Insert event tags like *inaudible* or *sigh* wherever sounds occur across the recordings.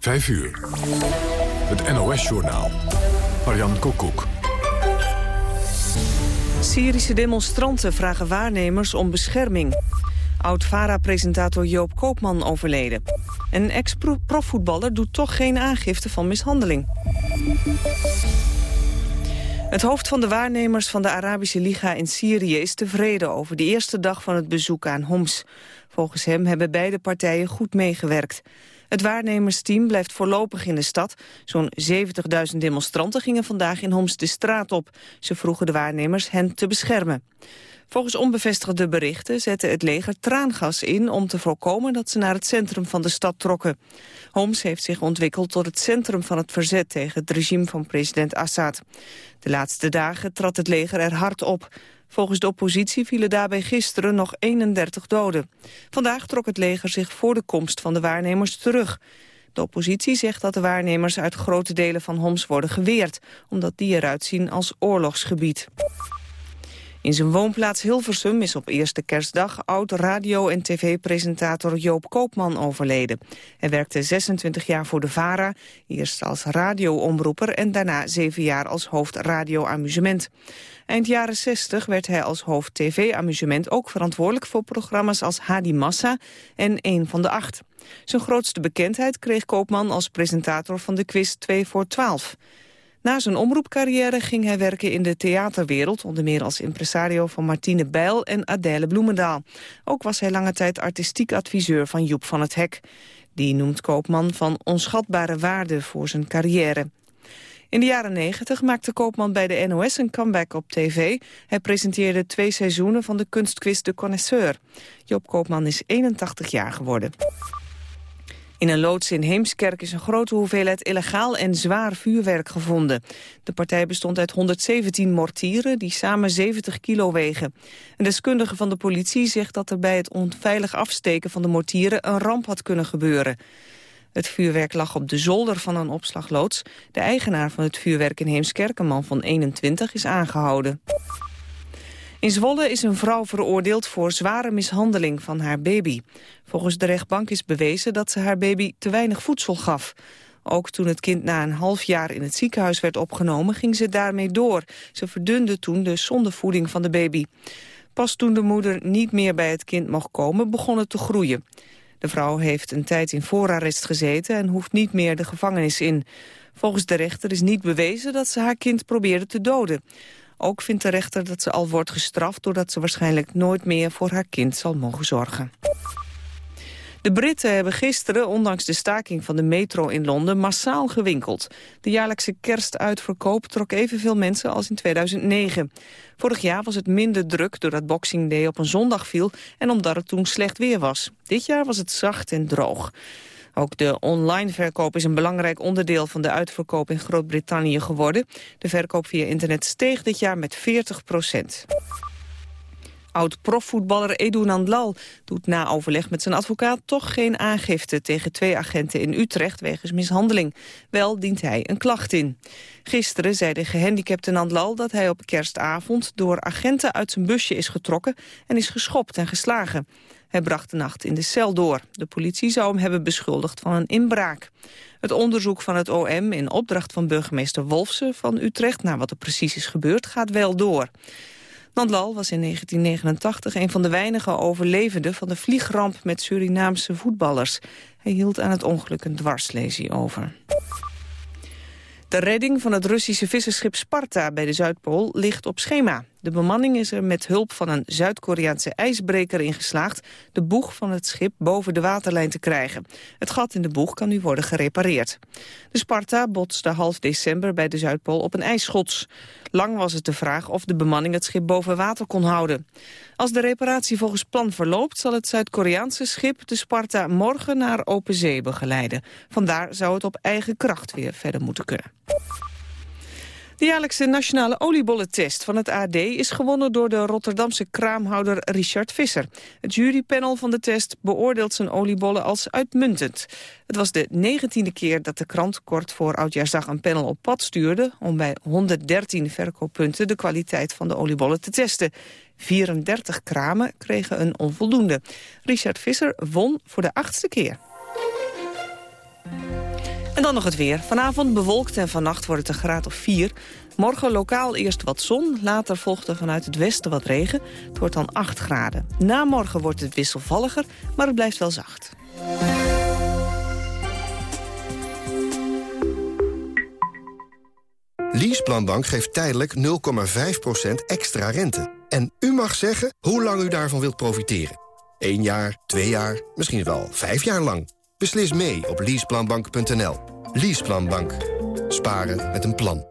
5 uur. Het NOS-journaal. Marian Koekoek. Syrische demonstranten vragen waarnemers om bescherming. Oud-VARA-presentator Joop Koopman overleden. Een ex-profvoetballer doet toch geen aangifte van mishandeling. Het hoofd van de waarnemers van de Arabische Liga in Syrië is tevreden over de eerste dag van het bezoek aan Homs. Volgens hem hebben beide partijen goed meegewerkt. Het waarnemersteam blijft voorlopig in de stad. Zo'n 70.000 demonstranten gingen vandaag in Homs de straat op. Ze vroegen de waarnemers hen te beschermen. Volgens onbevestigde berichten zette het leger traangas in om te voorkomen dat ze naar het centrum van de stad trokken. Homs heeft zich ontwikkeld tot het centrum van het verzet tegen het regime van president Assad. De laatste dagen trad het leger er hard op. Volgens de oppositie vielen daarbij gisteren nog 31 doden. Vandaag trok het leger zich voor de komst van de waarnemers terug. De oppositie zegt dat de waarnemers uit grote delen van Homs worden geweerd... omdat die eruit zien als oorlogsgebied. In zijn woonplaats Hilversum is op eerste kerstdag oud-radio- en tv-presentator Joop Koopman overleden. Hij werkte 26 jaar voor de VARA, eerst als radioomroeper en daarna zeven jaar als hoofd radio-amusement. Eind jaren 60 werd hij als hoofd tv-amusement ook verantwoordelijk voor programma's als Hadi Massa en Eén van de Acht. Zijn grootste bekendheid kreeg Koopman als presentator van de quiz 2 voor 12. Na zijn omroepcarrière ging hij werken in de theaterwereld... onder meer als impresario van Martine Bijl en Adèle Bloemendaal. Ook was hij lange tijd artistiek adviseur van Joep van het Hek. Die noemt Koopman van onschatbare waarde voor zijn carrière. In de jaren 90 maakte Koopman bij de NOS een comeback op tv. Hij presenteerde twee seizoenen van de kunstquiz De Connoisseur. Joop Koopman is 81 jaar geworden. In een loods in Heemskerk is een grote hoeveelheid illegaal en zwaar vuurwerk gevonden. De partij bestond uit 117 mortieren die samen 70 kilo wegen. Een deskundige van de politie zegt dat er bij het onveilig afsteken van de mortieren een ramp had kunnen gebeuren. Het vuurwerk lag op de zolder van een opslagloods. De eigenaar van het vuurwerk in Heemskerk, een man van 21, is aangehouden. In Zwolle is een vrouw veroordeeld voor zware mishandeling van haar baby. Volgens de rechtbank is bewezen dat ze haar baby te weinig voedsel gaf. Ook toen het kind na een half jaar in het ziekenhuis werd opgenomen, ging ze daarmee door. Ze verdunde toen de zondevoeding van de baby. Pas toen de moeder niet meer bij het kind mocht komen, begon het te groeien. De vrouw heeft een tijd in voorarrest gezeten en hoeft niet meer de gevangenis in. Volgens de rechter is niet bewezen dat ze haar kind probeerde te doden. Ook vindt de rechter dat ze al wordt gestraft... doordat ze waarschijnlijk nooit meer voor haar kind zal mogen zorgen. De Britten hebben gisteren, ondanks de staking van de metro in Londen, massaal gewinkeld. De jaarlijkse kerstuitverkoop trok evenveel mensen als in 2009. Vorig jaar was het minder druk doordat Boxing Day op een zondag viel en omdat het toen slecht weer was. Dit jaar was het zacht en droog. Ook de online verkoop is een belangrijk onderdeel van de uitverkoop in Groot-Brittannië geworden. De verkoop via internet steeg dit jaar met 40 procent. Oud-profvoetballer Edu Nandlal doet na overleg met zijn advocaat toch geen aangifte tegen twee agenten in Utrecht wegens mishandeling. Wel dient hij een klacht in. Gisteren zei de gehandicapte Nandlal dat hij op kerstavond door agenten uit zijn busje is getrokken en is geschopt en geslagen. Hij bracht de nacht in de cel door. De politie zou hem hebben beschuldigd van een inbraak. Het onderzoek van het OM in opdracht van burgemeester Wolfsen van Utrecht... naar wat er precies is gebeurd, gaat wel door. Nandlal was in 1989 een van de weinige overlevenden... van de vliegramp met Surinaamse voetballers. Hij hield aan het ongeluk een dwarslesie over. De redding van het Russische visserschip Sparta bij de Zuidpool ligt op schema. De bemanning is er met hulp van een Zuid-Koreaanse ijsbreker in geslaagd... de boeg van het schip boven de waterlijn te krijgen. Het gat in de boeg kan nu worden gerepareerd. De Sparta botste half december bij de Zuidpool op een ijsschots. Lang was het de vraag of de bemanning het schip boven water kon houden. Als de reparatie volgens plan verloopt... zal het Zuid-Koreaanse schip de Sparta morgen naar open zee begeleiden. Vandaar zou het op eigen kracht weer verder moeten kunnen. De jaarlijkse nationale oliebollentest van het AD is gewonnen door de Rotterdamse kraamhouder Richard Visser. Het jurypanel van de test beoordeelt zijn oliebollen als uitmuntend. Het was de negentiende keer dat de krant kort voor Oudjaarsdag een panel op pad stuurde... om bij 113 verkooppunten de kwaliteit van de oliebollen te testen. 34 kramen kregen een onvoldoende. Richard Visser won voor de achtste keer. En dan nog het weer. Vanavond bewolkt en vannacht wordt het een graad of 4. Morgen lokaal eerst wat zon, later volgt er vanuit het westen wat regen. Het wordt dan 8 graden. Na morgen wordt het wisselvalliger, maar het blijft wel zacht. Leaseplanbank geeft tijdelijk 0,5% extra rente. En u mag zeggen hoe lang u daarvan wilt profiteren. 1 jaar, 2 jaar, misschien wel 5 jaar lang. Beslis mee op leaseplanbank.nl. Leaseplanbank. Sparen met een plan.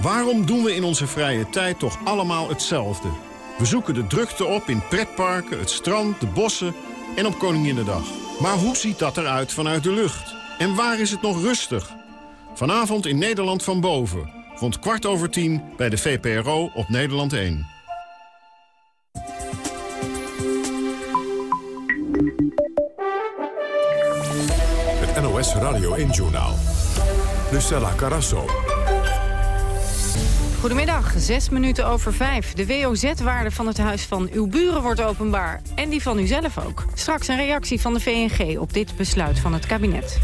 Waarom doen we in onze vrije tijd toch allemaal hetzelfde? We zoeken de drukte op in pretparken, het strand, de bossen en op Koninginnedag. Maar hoe ziet dat eruit vanuit de lucht? En waar is het nog rustig? Vanavond in Nederland van Boven. Rond kwart over tien bij de VPRO op Nederland 1. Radio 1-journaal. Lucella Carasso. Goedemiddag, zes minuten over vijf. De WOZ-waarde van het huis van uw buren wordt openbaar. En die van uzelf ook. Straks een reactie van de VNG op dit besluit van het kabinet.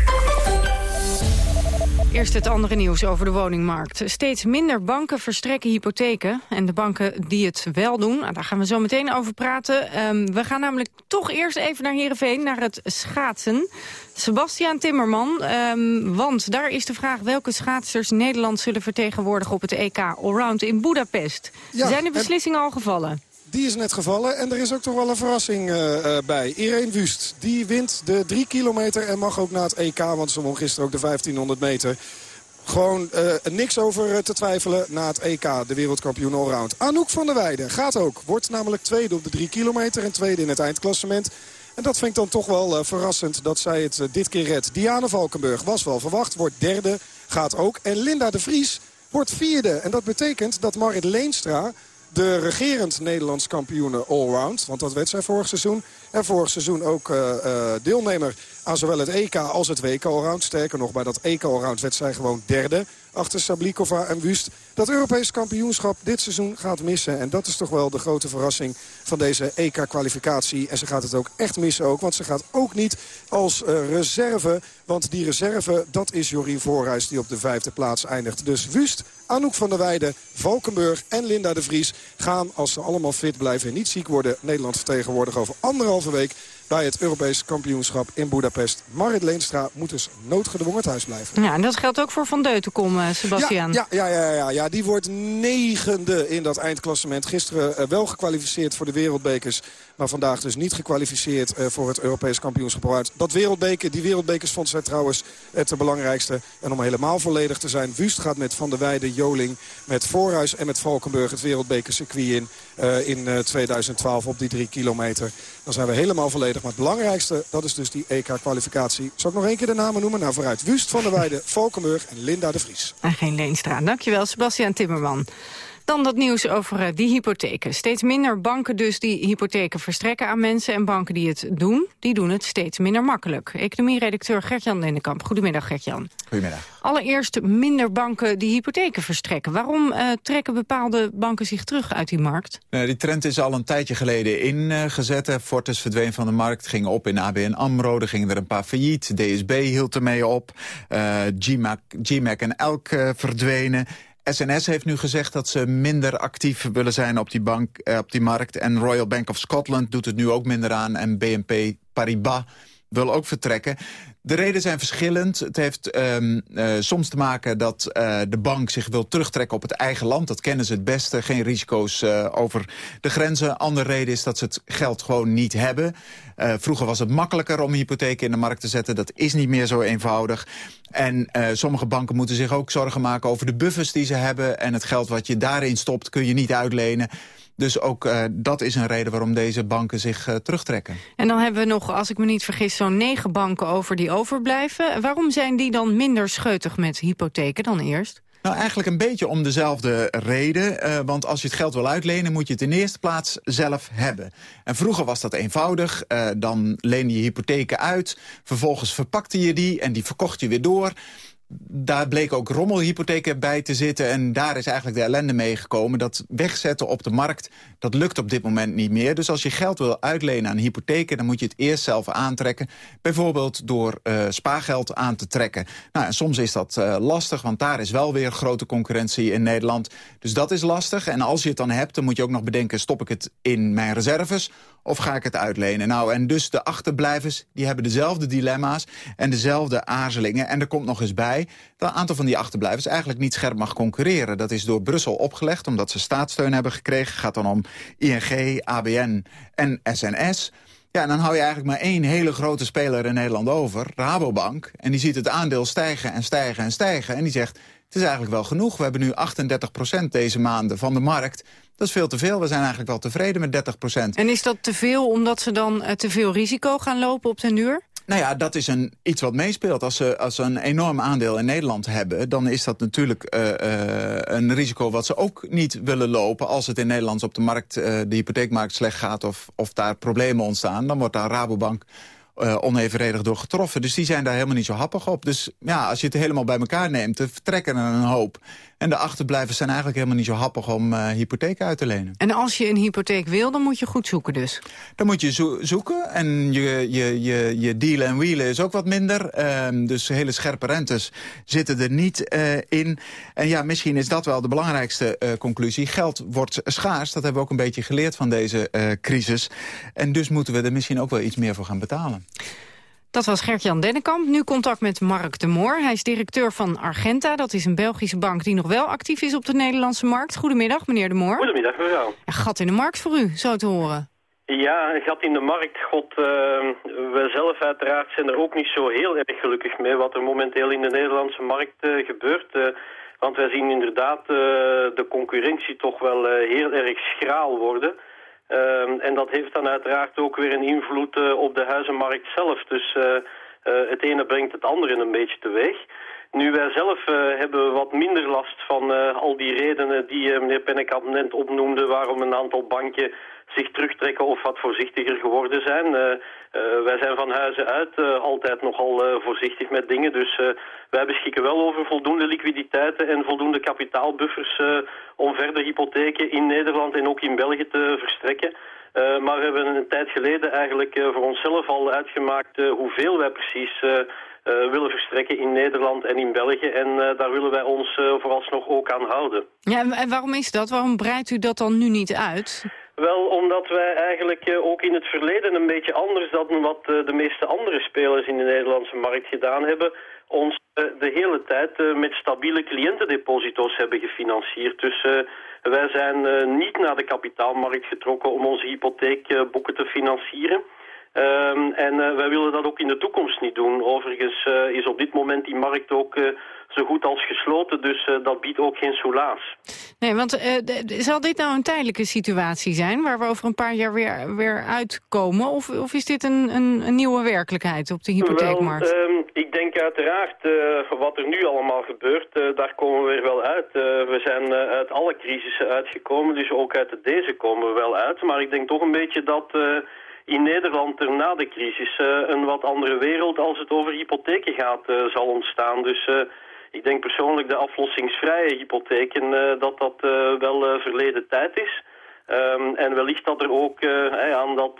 Eerst het andere nieuws over de woningmarkt. Steeds minder banken verstrekken hypotheken. En de banken die het wel doen, nou, daar gaan we zo meteen over praten. Ehm, we gaan namelijk toch eerst even naar Heerenveen, naar het schaatsen. Sebastiaan Timmerman, um, want daar is de vraag... welke schaatsers Nederland zullen vertegenwoordigen op het EK Allround in Budapest. Zijn de beslissingen al gevallen? Die is net gevallen en er is ook toch wel een verrassing uh, bij. Irene Wust, die wint de 3 kilometer en mag ook naar het EK. Want ze won gisteren ook de 1500 meter. Gewoon uh, niks over te twijfelen na het EK, de wereldkampioen allround. Anouk van der Weijden gaat ook. Wordt namelijk tweede op de 3 kilometer en tweede in het eindklassement. En dat vind ik dan toch wel verrassend dat zij het dit keer redt. Diana Valkenburg was wel verwacht, wordt derde, gaat ook. En Linda de Vries wordt vierde. En dat betekent dat Marit Leenstra de regerend Nederlands kampioene allround. Want dat werd zij vorig seizoen. En vorig seizoen ook uh, uh, deelnemer aan zowel het EK als het WK allround. Sterker nog, bij dat EK allround werd zij gewoon derde achter Sablikova en Wust. Dat Europees kampioenschap dit seizoen gaat missen. En dat is toch wel de grote verrassing van deze EK-kwalificatie. En ze gaat het ook echt missen ook. Want ze gaat ook niet als uh, reserve. Want die reserve, dat is Jorien Voorhuis die op de vijfde plaats eindigt. Dus Wust, Anouk van der Weijden, Valkenburg en Linda de Vries... gaan, als ze allemaal fit blijven en niet ziek worden... Nederland vertegenwoordigen over anderhalve week bij het Europees kampioenschap in Budapest. Marit Leenstra moet dus noodgedwongen thuis blijven. Ja, en dat geldt ook voor Van Deutenkom, uh, Sebastian. Ja, ja, ja, ja, ja, die wordt negende in dat eindklassement. Gisteren uh, wel gekwalificeerd voor de wereldbekers. Maar vandaag dus niet gekwalificeerd uh, voor het Europees kampioenschap. Dat wereldbeker, die wereldbekers vond zij trouwens het belangrijkste. En om helemaal volledig te zijn, Wust gaat met Van der Weijden, Joling, met Voorhuis en met Valkenburg het wereldbekercircuit in. Uh, in 2012 op die drie kilometer. Dan zijn we helemaal volledig. Maar het belangrijkste, dat is dus die EK-kwalificatie. Zal ik nog één keer de namen noemen? Nou, vooruit Wust van der Weijden, Valkenburg en Linda de Vries. En geen Leenstra. Dankjewel, Sebastian Timmerman. Dan dat nieuws over uh, die hypotheken. Steeds minder banken dus die hypotheken verstrekken aan mensen... en banken die het doen, die doen het steeds minder makkelijk. Economieredacteur Gert-Jan Lennekamp. Goedemiddag, Gert-Jan. Goedemiddag. Allereerst minder banken die hypotheken verstrekken. Waarom uh, trekken bepaalde banken zich terug uit die markt? Uh, die trend is al een tijdje geleden ingezet. Uh, Fortis verdween van de markt, ging op in ABN AMRO. Er gingen er een paar failliet. DSB hield ermee op. GMAC, GMAC en Elk verdwenen. SNS heeft nu gezegd dat ze minder actief willen zijn op die, bank, eh, op die markt. En Royal Bank of Scotland doet het nu ook minder aan. En BNP Paribas wil ook vertrekken. De redenen zijn verschillend. Het heeft um, uh, soms te maken dat uh, de bank zich wil terugtrekken op het eigen land. Dat kennen ze het beste. Geen risico's over de grenzen. Andere reden is dat ze het geld gewoon niet hebben. Vroeger was het makkelijker om hypotheken in de markt te zetten. Dat is niet meer zo eenvoudig. En sommige banken moeten zich ook zorgen maken over de buffers die ze hebben. En het geld wat je daarin stopt kun je niet uitlenen. Dus ook uh, dat is een reden waarom deze banken zich terugtrekken. En dan hebben we nog, als ik me niet vergis, zo'n negen banken over die overblijven. Waarom zijn die dan minder scheutig met hypotheken dan eerst? Nou, eigenlijk een beetje om dezelfde reden. Uh, want als je het geld wil uitlenen, moet je het in eerste plaats zelf hebben. En vroeger was dat eenvoudig. Uh, dan leende je hypotheken uit. Vervolgens verpakte je die en die verkocht je weer door. Daar bleek ook rommelhypotheken bij te zitten. En daar is eigenlijk de ellende mee gekomen. Dat wegzetten op de markt, dat lukt op dit moment niet meer. Dus als je geld wil uitlenen aan hypotheken... dan moet je het eerst zelf aantrekken. Bijvoorbeeld door uh, spaargeld aan te trekken. Nou, soms is dat uh, lastig, want daar is wel weer grote concurrentie in Nederland. Dus dat is lastig. En als je het dan hebt, dan moet je ook nog bedenken... stop ik het in mijn reserves of ga ik het uitlenen? Nou, en dus de achterblijvers, die hebben dezelfde dilemma's... en dezelfde aarzelingen. En er komt nog eens bij dat een aantal van die achterblijvers... eigenlijk niet scherp mag concurreren. Dat is door Brussel opgelegd, omdat ze staatssteun hebben gekregen. Het gaat dan om ING, ABN en SNS... Ja, en dan hou je eigenlijk maar één hele grote speler in Nederland over, Rabobank. En die ziet het aandeel stijgen en stijgen en stijgen. En die zegt, het is eigenlijk wel genoeg. We hebben nu 38% deze maanden van de markt. Dat is veel te veel. We zijn eigenlijk wel tevreden met 30% En is dat te veel omdat ze dan uh, te veel risico gaan lopen op den duur? Nou ja, dat is een, iets wat meespeelt. Als ze, als ze een enorm aandeel in Nederland hebben... dan is dat natuurlijk uh, uh, een risico wat ze ook niet willen lopen... als het in Nederland op de markt, uh, de hypotheekmarkt slecht gaat... Of, of daar problemen ontstaan. Dan wordt daar Rabobank onevenredig door getroffen. Dus die zijn daar helemaal niet zo happig op. Dus ja, als je het helemaal bij elkaar neemt, er vertrekken er een hoop. En de achterblijvers zijn eigenlijk helemaal niet zo happig om uh, hypotheken uit te lenen. En als je een hypotheek wil, dan moet je goed zoeken dus? Dan moet je zo zoeken. En je, je, je, je dealen en wheelen is ook wat minder. Uh, dus hele scherpe rentes zitten er niet uh, in. En ja, misschien is dat wel de belangrijkste uh, conclusie. Geld wordt schaars. Dat hebben we ook een beetje geleerd van deze crisis. En dus moeten we er misschien ook wel iets meer voor gaan betalen. Dat was Gert-Jan Dennekamp. Nu contact met Mark de Moor. Hij is directeur van Argenta. Dat is een Belgische bank die nog wel actief is op de Nederlandse markt. Goedemiddag, meneer de Moor. Goedemiddag, mevrouw. Een gat in de markt voor u, zo te horen. Ja, een gat in de markt. God, uh, wij zelf uiteraard zijn er ook niet zo heel erg gelukkig mee... wat er momenteel in de Nederlandse markt uh, gebeurt... Uh, want wij zien inderdaad de concurrentie toch wel heel erg schraal worden... Um, en dat heeft dan uiteraard ook weer een invloed uh, op de huizenmarkt zelf. Dus uh, uh, het ene brengt het andere een beetje teweeg. Nu, wij zelf hebben wat minder last van al die redenen die meneer Pennekamp net opnoemde... waarom een aantal banken zich terugtrekken of wat voorzichtiger geworden zijn. Uh, uh, wij zijn van huizen uit uh, altijd nogal voorzichtig met dingen. Dus wij beschikken wel over voldoende liquiditeiten en voldoende kapitaalbuffers om verder hypotheken in Nederland en ook in België te verstrekken. Maar we hebben een tijd geleden eigenlijk voor onszelf al uitgemaakt hoeveel wij precies willen verstrekken in Nederland en in België. En daar willen wij ons vooralsnog ook aan houden. Ja, en waarom is dat? Waarom breidt u dat dan nu niet uit? Wel, omdat wij eigenlijk uh, ook in het verleden een beetje anders dan wat uh, de meeste andere spelers in de Nederlandse markt gedaan hebben, ons uh, de hele tijd met stabiele cliëntendeposito's hebben gefinancierd. Dus wij zijn niet naar de kapitaalmarkt getrokken om onze hypotheekboeken te financieren. Um, en wij willen dat ook in de toekomst niet doen. Overigens is op dit moment die markt ook zo goed als gesloten. Dus dat biedt ook geen soelaas. Nee, want zal dit nou een tijdelijke situatie zijn... waar we over een paar jaar weer, weer uitkomen? Of, of is dit een, een, een nieuwe werkelijkheid op de hypotheekmarkt? Wel, um, ik denk uiteraard wat er nu allemaal gebeurt, daar komen we weer wel uit. we zijn uit alle crisissen uitgekomen, dus ook uit deze komen we wel uit. Maar ik denk toch een beetje dat in Nederland er na de crisis uh, een wat andere wereld als het over hypotheken gaat uh, zal ontstaan. Dus uh, ik denk persoonlijk de aflossingsvrije hypotheken dat dat wel verleden tijd is. Um, en wellicht dat er ook aan dat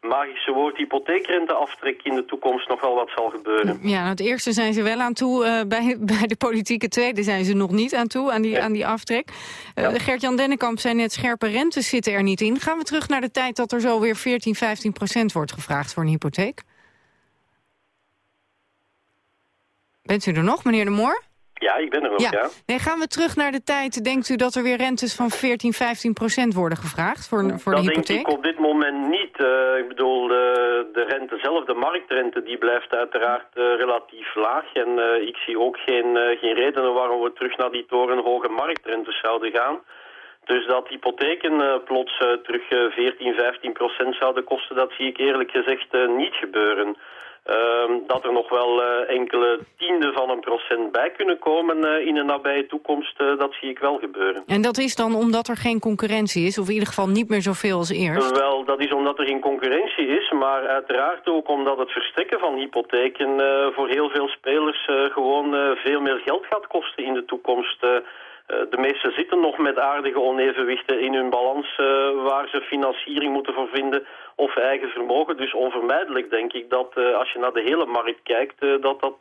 magische woord hypotheekrenteaftrek in de toekomst nog wel wat zal gebeuren. Ja, nou, het eerste zijn ze wel aan toe *laughs* bij, bij de politieke tweede zijn ze nog niet aan toe, aan die, ja. aan die aftrek. Ja. Gert-Jan Dennekamp zei net, scherpe rentes zitten er niet in. Gaan we terug naar de tijd dat er zo weer 14, 15 procent wordt gevraagd voor een hypotheek? Bent u er nog, meneer de Moor? Ja, ik ben er ook, ja. ja. Nee, gaan we terug naar de tijd. Denkt u dat er weer rentes van 14, 15 procent worden gevraagd voor, voor dat de hypotheek? Dat denk ik op dit moment niet. Uh, ik bedoel, de, de rente zelf, de marktrente, die blijft uiteraard uh, relatief laag. En uh, ik zie ook geen, geen redenen waarom we terug naar die torenhoge marktrentes zouden gaan. Dus dat hypotheken plots terug 14, 15 procent zouden kosten, dat zie ik eerlijk gezegd niet gebeuren. Ehm, dat er nog wel uh, enkele tienden van een procent bij kunnen komen uh, in de nabije toekomst, uh, dat zie ik wel gebeuren. En dat is dan omdat er geen concurrentie is, of in ieder geval niet meer zoveel als eerst? wel, dat is omdat er geen concurrentie is, maar uiteraard ook omdat het verstrekken van hypotheken voor heel veel spelers gewoon veel meer geld gaat kosten in de toekomst. De meesten zitten nog met aardige onevenwichten in hun balans waar ze financiering moeten voor vinden of eigen vermogen. Dus onvermijdelijk denk ik dat uh, als je naar de hele markt kijkt... Dat dat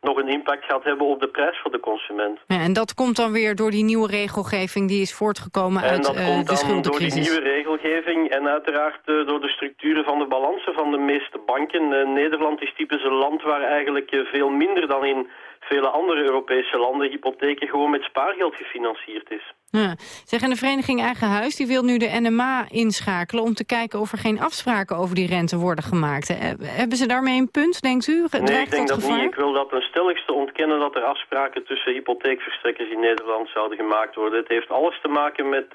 nog een impact gaat hebben op de prijs voor de consument. Ja, en dat komt dan weer door die nieuwe regelgeving die is voortgekomen en uit dat komt de dan door die nieuwe regelgeving en uiteraard door de structuren van de balansen van de meeste banken. Nederland is typisch een land waar eigenlijk veel minder dan in vele andere Europese landen hypotheken gewoon met spaargeld gefinancierd is. Ja. Zeg, en de vereniging Eigen Huis die wil nu de NMA inschakelen... om te kijken of er geen afspraken over die rente worden gemaakt. Hebben ze daarmee een punt, denkt u? nee, ik denk dat, niet. Ik wil dat ten stelligste ontkennen dat er afspraken... tussen hypotheekverstrekkers in Nederland zouden gemaakt worden. Het heeft alles te maken met uh,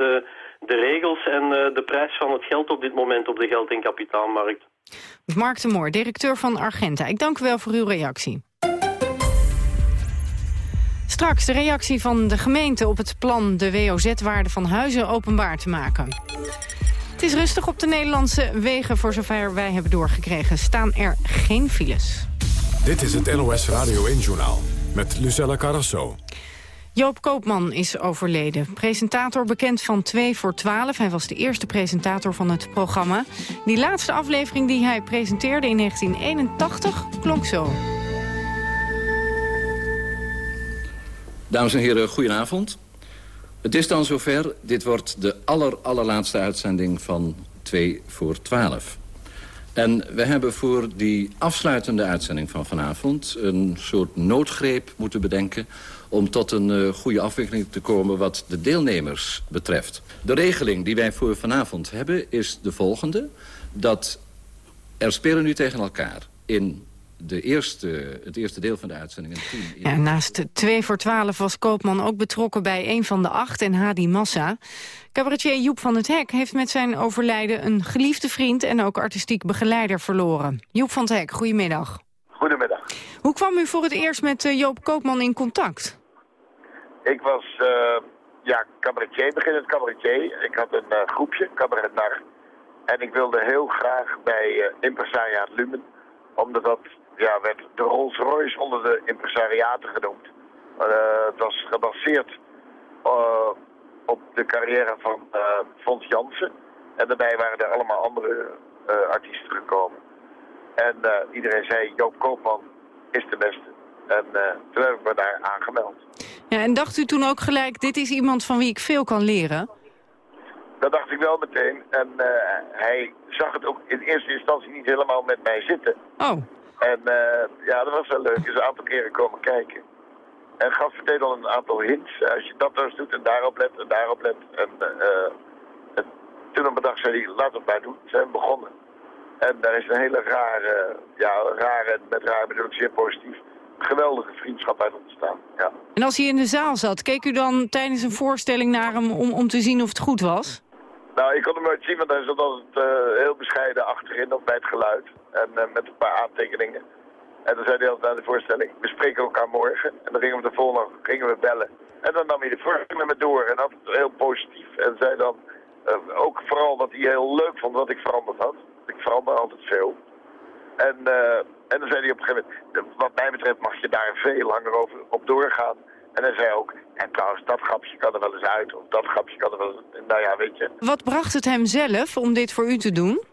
de regels en uh, de prijs van het geld op dit moment op de geld- en kapitaalmarkt. Mark de Moor, directeur van Argenta. Ik dank u wel voor uw reactie. Straks de reactie van de gemeente op het plan de WOZ-waarde van huizen openbaar te maken. Het is rustig op de Nederlandse wegen. Voor zover wij hebben doorgekregen staan er geen files. Dit is het NOS Radio 1-journaal met Lucella Carrasso. Joop Koopman is overleden. Presentator bekend van 2 voor 12. Hij was de eerste presentator van het programma. Die laatste aflevering die hij presenteerde in 1981 klonk zo. Dames en heren, goedenavond. Het is dan zover. Dit wordt de aller, allerlaatste uitzending van 2 voor 12. En we hebben voor die afsluitende uitzending van vanavond... een soort noodgreep moeten bedenken... om tot een uh, goede afwikkeling te komen wat de deelnemers betreft. De regeling die wij voor vanavond hebben is de volgende. Dat er spelen nu tegen elkaar in de eerste, het eerste deel van de uitzending. Ja, naast 2 voor 12 was Koopman ook betrokken bij een van de acht en Hadi Massa. Cabaretier Joep van het Hek heeft met zijn overlijden een geliefde vriend en ook artistiek begeleider verloren. Joep van het Hek, goedemiddag. Goedemiddag. Hoe kwam u voor het eerst met uh, Joop Koopman in contact? Ik was uh, ja, cabaretier, beginnend cabaretier. Ik had een uh, groepje, Cabaret Nar. En ik wilde heel graag bij uh, Lumen omdat dat ja, werd de Rolls Royce onder de impresariaten genoemd. Uh, het was gebaseerd uh, op de carrière van uh, Fons Jansen. En daarbij waren er allemaal andere artiesten gekomen. En iedereen zei, Joop Koopman is de beste. En toen heb ik me daar aangemeld. Ja, en dacht u toen ook gelijk, dit is iemand van wie ik veel kan leren? Dat dacht ik wel meteen. En hij zag het ook in eerste instantie niet helemaal met mij zitten. Oh. En uh, ja, dat was wel leuk. Is een aantal keren komen kijken. En gaf meteen al een aantal hints. Als je dat eens doet en daarop let en daarop let. En, uh, en toen op een dag zei hij, laat het maar doen. Zijn we begonnen. En daar is een hele rare, ja, rare, met raar bedoel ik zeer positief, geweldige vriendschap uit ontstaan. Ja. En als hij in de zaal zat, keek u dan tijdens een voorstelling naar hem om, om te zien of het goed was? Nou, ik kon hem nooit zien, want hij zat altijd uh, heel bescheiden achterin of bij het geluid. En uh, met een paar aantekeningen. En dan zei hij altijd na de voorstelling, we spreken elkaar morgen. En dan gingen we de volgende gingen we bellen. En dan nam hij de voorstelling met me door en altijd heel positief. En zei dan uh, ook vooral wat hij heel leuk vond wat ik veranderd had. Ik verander altijd veel. En, en dan zei hij op een gegeven moment, wat mij betreft mag je daar veel langer over op doorgaan. En hij zei ook, en trouwens, dat grapje kan er wel eens uit. Of dat grapje kan er wel eens... Nou ja, weet je. Wat bracht het hem zelf om dit voor u te doen?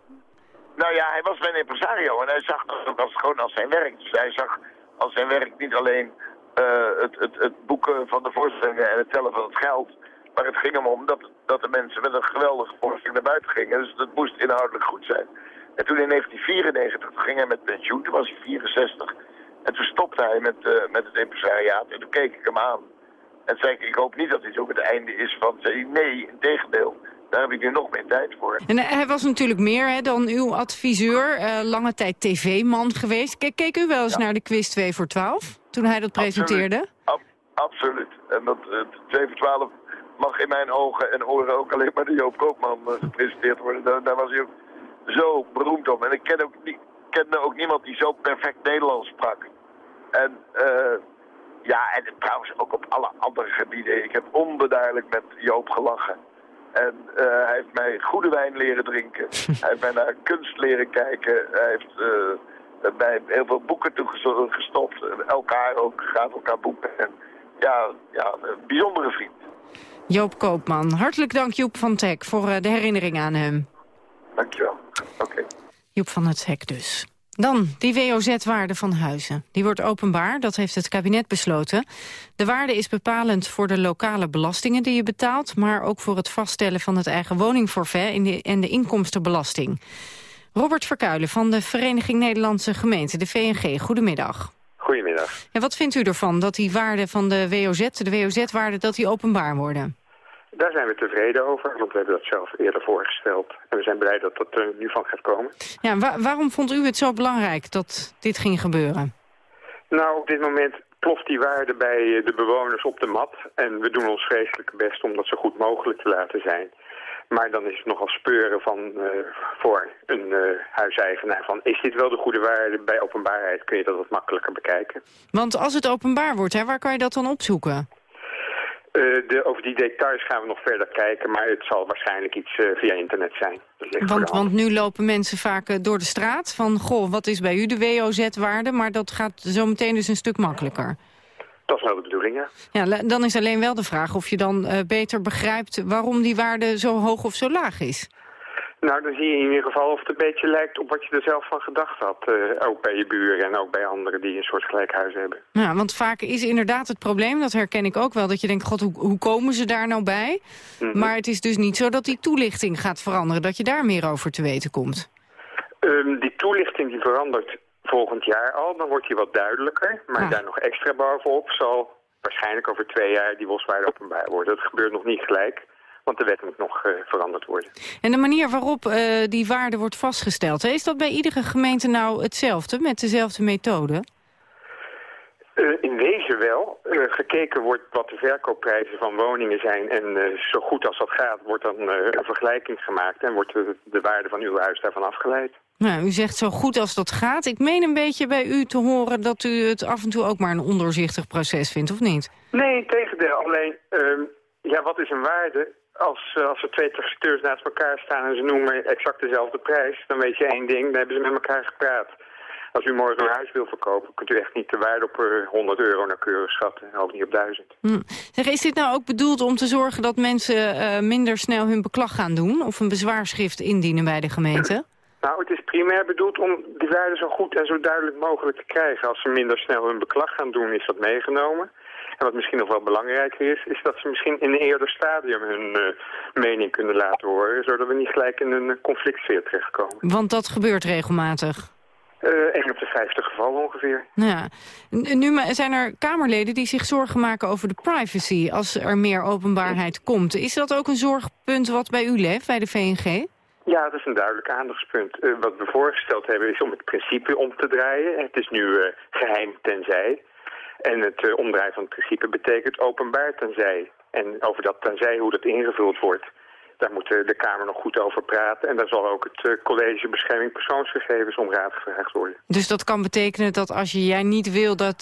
Nou ja, hij was mijn impresario. En hij zag dat ook als, gewoon als zijn werk. Dus hij zag als zijn werk niet alleen uh, het, het, het boeken van de voorstellingen en het tellen van het geld. Maar het ging hem om dat, dat de mensen met een geweldige voorstelling naar buiten gingen. Dus het moest inhoudelijk goed zijn. En toen in 1994 ging hij met pensioen. Toen was hij 64. En toen stopte hij met, uh, met het impresariaat en toen keek ik hem aan. En zei ik, ik hoop niet dat dit ook het einde is van... Zei, nee, in tegendeel, daar heb ik nu nog meer tijd voor. En uh, hij was natuurlijk meer hè, dan uw adviseur, uh, lange tijd tv-man geweest. Ke keek u wel eens ja. naar de quiz 2 voor 12, toen hij dat presenteerde? Ab absoluut. En dat 2 voor 12 mag in mijn ogen en oren ook alleen maar de Joop Koopman gepresenteerd worden. Daar, daar was hij ook zo beroemd om. En ik ken ook kende ook niemand die zo perfect Nederlands sprak. En uh, ja, en trouwens ook op alle andere gebieden. Ik heb onbeduidelijk met Joop gelachen. En uh, hij heeft mij goede wijn leren drinken. *laughs* hij heeft mij naar kunst leren kijken. Hij heeft uh, mij heel veel boeken toegestopt. Elkaar ook, gaat elkaar boeken. En ja, ja, een bijzondere vriend. Joop Koopman, hartelijk dank Joep van Tek voor de herinnering aan hem. Dankjewel. Oké. Joep van het Hek dus. Dan die WOZ-waarde van huizen. Die wordt openbaar, dat heeft het kabinet besloten. De waarde is bepalend voor de lokale belastingen die je betaalt... maar ook voor het vaststellen van het eigen woningforfait en de inkomstenbelasting. Robert Verkuilen van de Vereniging Nederlandse Gemeenten, de VNG. Goedemiddag. Goedemiddag. Ja, wat vindt u ervan dat die waarden van de WOZ, de WOZ-waarden, dat die openbaar worden? Daar zijn we tevreden over, want we hebben dat zelf eerder voorgesteld. En we zijn blij dat dat er nu van gaat komen. Ja, waarom vond u het zo belangrijk dat dit ging gebeuren? Nou, op dit moment ploft die waarde bij de bewoners op de mat. En we doen ons vreselijk best om dat zo goed mogelijk te laten zijn. Maar dan is het nogal speuren van, uh, voor een uh, huiseigenaar van... is dit wel de goede waarde? Bij openbaarheid kun je dat wat makkelijker bekijken. Want als het openbaar wordt, hè, waar kan je dat dan opzoeken? Uh, de, over die details gaan we nog verder kijken, maar het zal waarschijnlijk iets uh, via internet zijn. Want, want, nu lopen mensen vaak uh, door de straat van, goh, wat is bij u de WOZ-waarde? Maar dat gaat zo meteen dus een stuk makkelijker. Dat is wel de bedoeling, ja. ja dan is alleen wel de vraag of je dan beter begrijpt waarom die waarde zo hoog of zo laag is. Nou, dan zie je in ieder geval of het een beetje lijkt op wat je er zelf van gedacht had. Uh, ook bij je buren en ook bij anderen die een soort gelijkhuis hebben. Ja, want vaak is inderdaad het probleem, dat herken ik ook wel, dat je denkt, god, hoe, hoe komen ze daar nou bij? Mm Maar het is dus niet zo dat die toelichting gaat veranderen, dat je daar meer over te weten komt. Um, die toelichting die verandert volgend jaar al, dan wordt die wat duidelijker. Maar ah. daar nog extra bovenop zal waarschijnlijk over twee jaar die boswaarde openbaar worden. Dat gebeurt nog niet gelijk. Want de wet moet nog uh, veranderd worden. En de manier waarop uh, die waarde wordt vastgesteld... Hè? is dat bij iedere gemeente nou hetzelfde, met dezelfde methode? Uh, in wezen wel. gekeken wordt wat de verkoopprijzen van woningen zijn... en zo goed als dat gaat, wordt dan een vergelijking gemaakt... en wordt de, de, waarde van uw huis daarvan afgeleid. Nou, u zegt zo goed als dat gaat. Ik meen een beetje bij u te horen dat u het af en toe ook maar een ondoorzichtig proces vindt, of niet? Nee, tegendeel. Alleen, ehm, ja, wat is een waarde? Als, eh, als er twee taxateurs naast elkaar staan en ze noemen exact dezelfde prijs, dan weet je één ding, dan hebben ze met elkaar gepraat. Als u morgen een huis wil verkopen, kunt u echt niet de waarde op 100 eh, euro nauwkeurig schatten. En ook niet op 1000. Hm. Zeg, is dit nou ook bedoeld om te zorgen dat mensen uh, minder snel hun beklag gaan doen? Of een bezwaarschrift indienen bij de gemeente? Nou, het is primair bedoeld om die waarde zo goed en zo duidelijk mogelijk te krijgen. Als ze minder snel hun beklag gaan doen, is dat meegenomen. En wat misschien nog wel belangrijker is, is dat ze misschien in een eerder stadium hun uh, mening kunnen laten horen, zodat we niet gelijk in een conflictsfeer terechtkomen. Want dat gebeurt regelmatig? Uh, eh, 1 op de 50 gevallen ongeveer. Ja. Nu zijn er Kamerleden die zich zorgen maken over de privacy als er meer openbaarheid komt. Is dat ook een zorgpunt wat bij u leeft, bij de VNG? Ja, dat is een duidelijk aandachtspunt. Uh, wat we voorgesteld hebben is om het principe om te draaien. Het is nu uh, geheim tenzij. En het uh, omdraaien van het principe betekent openbaar tenzij. En over dat tenzij, hoe dat ingevuld wordt, daar moet de Kamer nog goed over praten. En daar zal ook het College Bescherming Persoonsgegevens om raad gevraagd worden. Dus dat kan betekenen dat als je, jij niet wil dat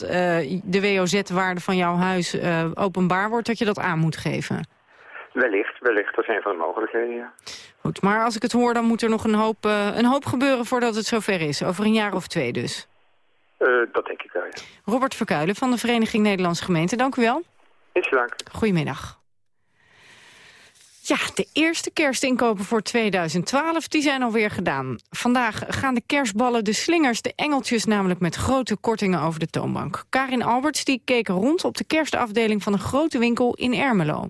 de WOZ-waarde van jouw huis openbaar wordt, dat je dat aan moet geven? Wellicht, wellicht. Dat is een van de mogelijkheden, ja. Goed, maar als ik het hoor, dan moet er nog een hoop, een hoop gebeuren voordat het zover is. Over een jaar of twee dus. Uh, dat denk ik wel, ja. Robert Verkuilen van de Vereniging Nederlandse Gemeenten, dank u wel. Is dank. Goedemiddag. Ja, de eerste kerstinkopen voor 2012 die zijn alweer gedaan. Vandaag gaan de kerstballen, de slingers, de engeltjes... namelijk met grote kortingen over de toonbank. Karin Alberts die keek rond op de kerstafdeling van een grote winkel in Ermelo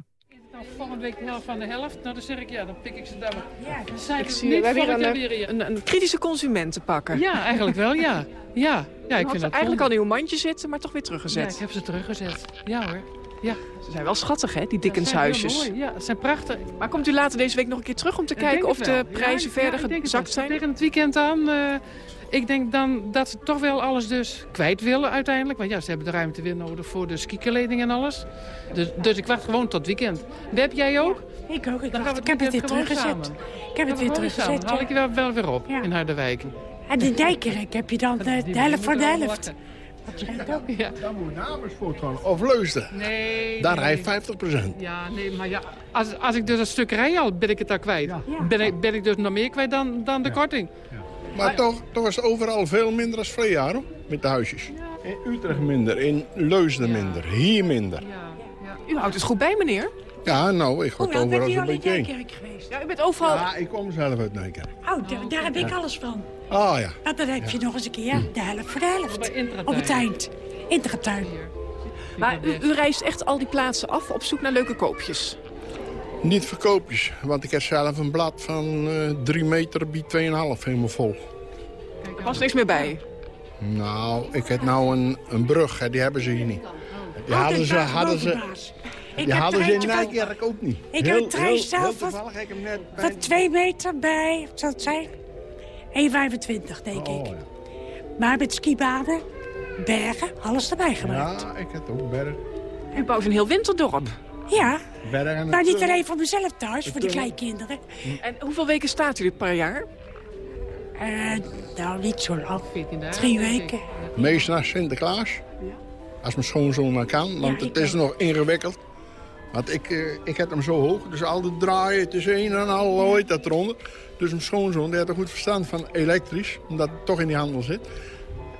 volgende week de helft van de helft. Nou, dan zeg ik ja, dan pik ik ze daar. Ja, dan zijn ik zie, niet we hebben hier een, een, een, kritische consument te pakken. Ja, eigenlijk wel, ja. Ja, ja ik *laughs* vind dat eigenlijk al in uw mandje zitten, maar toch weer teruggezet. Ja, ik heb ze teruggezet. Ja hoor. Ja. Ze zijn wel schattig, hè, die Dickenshuisjes. Ja, ja, ze zijn prachtig. Maar komt u later deze week nog een keer terug om te kijken of de prijzen verder gezakt zijn? Tegen het weekend aan. Uh, ik denk dan dat ze toch wel alles dus kwijt willen uiteindelijk. Want ja, ze hebben de ruimte weer nodig voor de skikleding en alles. Dus, dus ik wacht gewoon tot weekend. Heb jij ook? Ik ook. Ik, wacht, ik heb het weer teruggezet. Ik heb het weer teruggezet. Dan haal ik je wel, wel weer op in Harderwijk. En in Nijkerk heb je dan *laughs* de, de helft van de helft. Dat schijnt *laughs* ook. Ja. Dan moet Amersfoort gaan. Of Leusden. Nee. Daar nee, rijdt nee. 50 procent. Ja, nee, maar ja, als, als ik dus een stuk rij al, ben ik het daar kwijt. Ben, ik, ben ik dus nog meer kwijt dan, dan de korting. Maar toch, toch is het overal veel minder dan vorig jaar, hoor, met de huisjes. In Utrecht minder, in Leusden minder, hier minder. U houdt het goed bij, meneer. Ja, nou, ik word lang bent overal zo'n in beetje heen. Nijkerk geweest? Ja, u bent overal... Ja, ik kom zelf uit Nijkerk. Oh, daar, daar heb ik alles van. Ah ja. En dan heb je nog eens een keer de helft voor de helft. Op het eind. Intertuin. Maar u, u reist echt al die plaatsen af op zoek naar leuke koopjes. Niet verkoopjes, want ik heb zelf een blad van eh 3 meter bij 2,5 helemaal vol. Er was niks meer bij. Nou, ik heb nou een, een brug, hè, die hebben ze hier niet. Die hadden ze, hadden ze, die hadden er ze in Nijkerk ook niet. Ik heb een trein zelf van, toevallig heb ik hem net bij... van twee meter bij, wat zal het zijn? 1,25 denk Oh, ik. Maar met skibanen, bergen, alles erbij gebruikt. Ja, ik heb ook berg. U bouwt een heel winterdorp. Ja, en maar niet alleen voor mezelf thuis, voor de kleinkinderen. En hoeveel weken staat u er per jaar? Eh, nou, niet zo lang. 14 dagen. Drie weken. Meest naar Sinterklaas. Als mijn schoonzoon naar kan, want Ja, het is ook. nog ingewikkeld. Want ik, eh, ik heb hem zo hoog, dus al de draaien, het is een en al ooit dat eronder. Dus mijn schoonzoon die had een goed verstand van elektrisch, omdat het toch in die handel zit.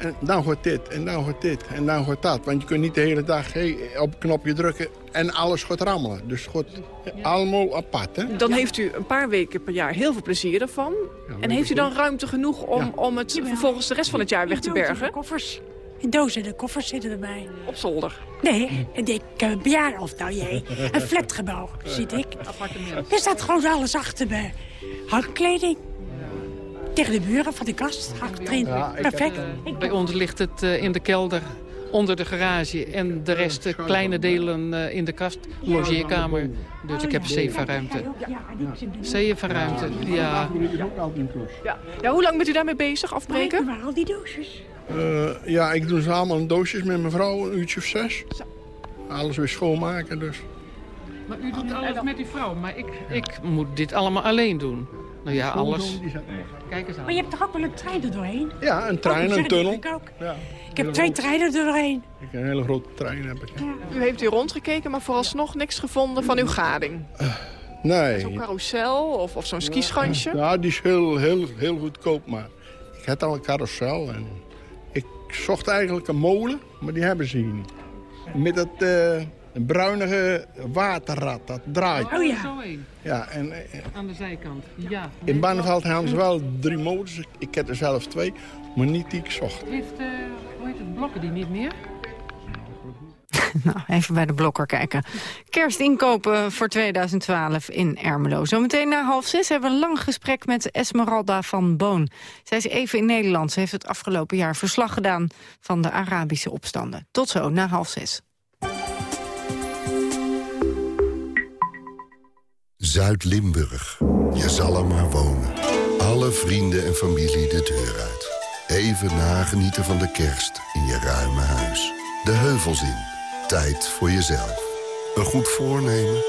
En dan gaat dit, en dan gaat dit, en dan gaat dat. Want je kunt niet de hele dag hey, op een knopje drukken en alles gaat rammelen. Dus gaat allemaal apart, hè? Dan heeft u een paar weken per jaar heel veel plezier ervan. en heeft u dan ruimte genoeg om, om het vervolgens de rest van het jaar weg te bergen? koffers. In dozen en koffers zitten erbij. Op zolder. Nee, en ik heb een bejaarden, of nou jij, een flatgebouw, zit ik. Er staat gewoon alles achter me. Hangkleding. Tegen de muren van de kast, achterin. Ja, heb, Perfect. Bij ons ligt het eh, in de kelder onder de garage en de rest eh, kleine delen eh, in de kast, logeerkamer. Dus ik heb zevenruimte. Zevenruimte, ja. Ja. ja, hoe lang bent u daarmee bezig, afbreken? Maar al die doosjes. Eh, ja, ik doe in doosjes met mijn vrouw, een uurtje of zes. Alles weer schoonmaken, dus. Maar u doet alles met uw vrouw, maar ik, ik moet dit allemaal alleen doen. Nou ja, alles. Kijk eens aan. Maar je hebt toch ook wel een trein er doorheen? Ja, een Oh, trein, dat een tunnel. Ik, ook. Ja. ik heb twee treinen er doorheen. Ik heb een hele grote trein heb ik. U heeft u rondgekeken, maar vooralsnog niks gevonden van uw gading. Nee. Zo'n carousel of, of zo'n skischansje? Ja, die is heel, heel, heel goedkoop, maar ik had al een carousel en ik zocht eigenlijk een molen, maar die hebben ze hier niet. Met dat eh, bruinige waterrad, dat draait. Oh ja. Zo één, Ja, en eh, aan de zijkant. Ja. in Barneveld hebben ze wel drie molens. Ik- heb er zelf twee, maar niet die ik zocht. Heeft, eh, hoe heet het, blokken die niet meer? *laughs* Nou, even bij de blokker kijken. Kerstinkopen voor 2012 in Ermelo. Zometeen na half zes hebben we een lang gesprek met Esmeralda van Boon. Zij is even in Nederland. Ze heeft het afgelopen jaar verslag gedaan van de Arabische opstanden. Tot zo, na half zes. Zuid-Limburg. Je zal er maar wonen. Alle vrienden en familie de deur uit. Even nagenieten van de kerst in je ruime huis. De heuvels in. Tijd voor jezelf. Een goed voornemen?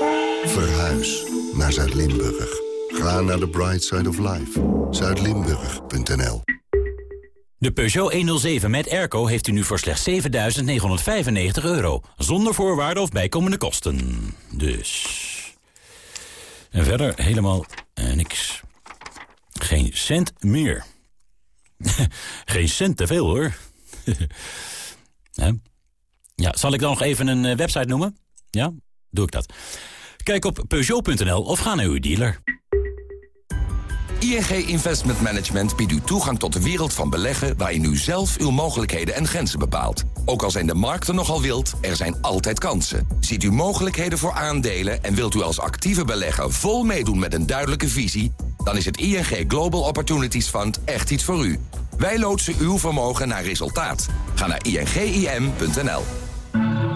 Verhuis naar Zuid-Limburg. Ga naar de Bright Side of Life. Zuidlimburg.nl De Peugeot 107 met airco heeft u nu voor slechts 7.995 euro. Zonder voorwaarden of bijkomende kosten. Dus... En verder helemaal eh, niks. Geen cent meer. *laughs* Geen cent te veel, hoor. *laughs* Ja, zal ik dan nog even een eh, website noemen? Ja, doe ik dat. Kijk op Peugeot.nl of ga naar uw dealer. ING Investment Management biedt u toegang tot de wereld van beleggen... waarin u zelf uw mogelijkheden en grenzen bepaalt. Ook al zijn de markten nogal wild, er zijn altijd kansen. Ziet u mogelijkheden voor aandelen en wilt u als actieve belegger... vol meedoen met een duidelijke visie... dan is het ING Global Opportunities Fund echt iets voor u. Wij loodsen uw vermogen naar resultaat. Ga naar ingim.nl.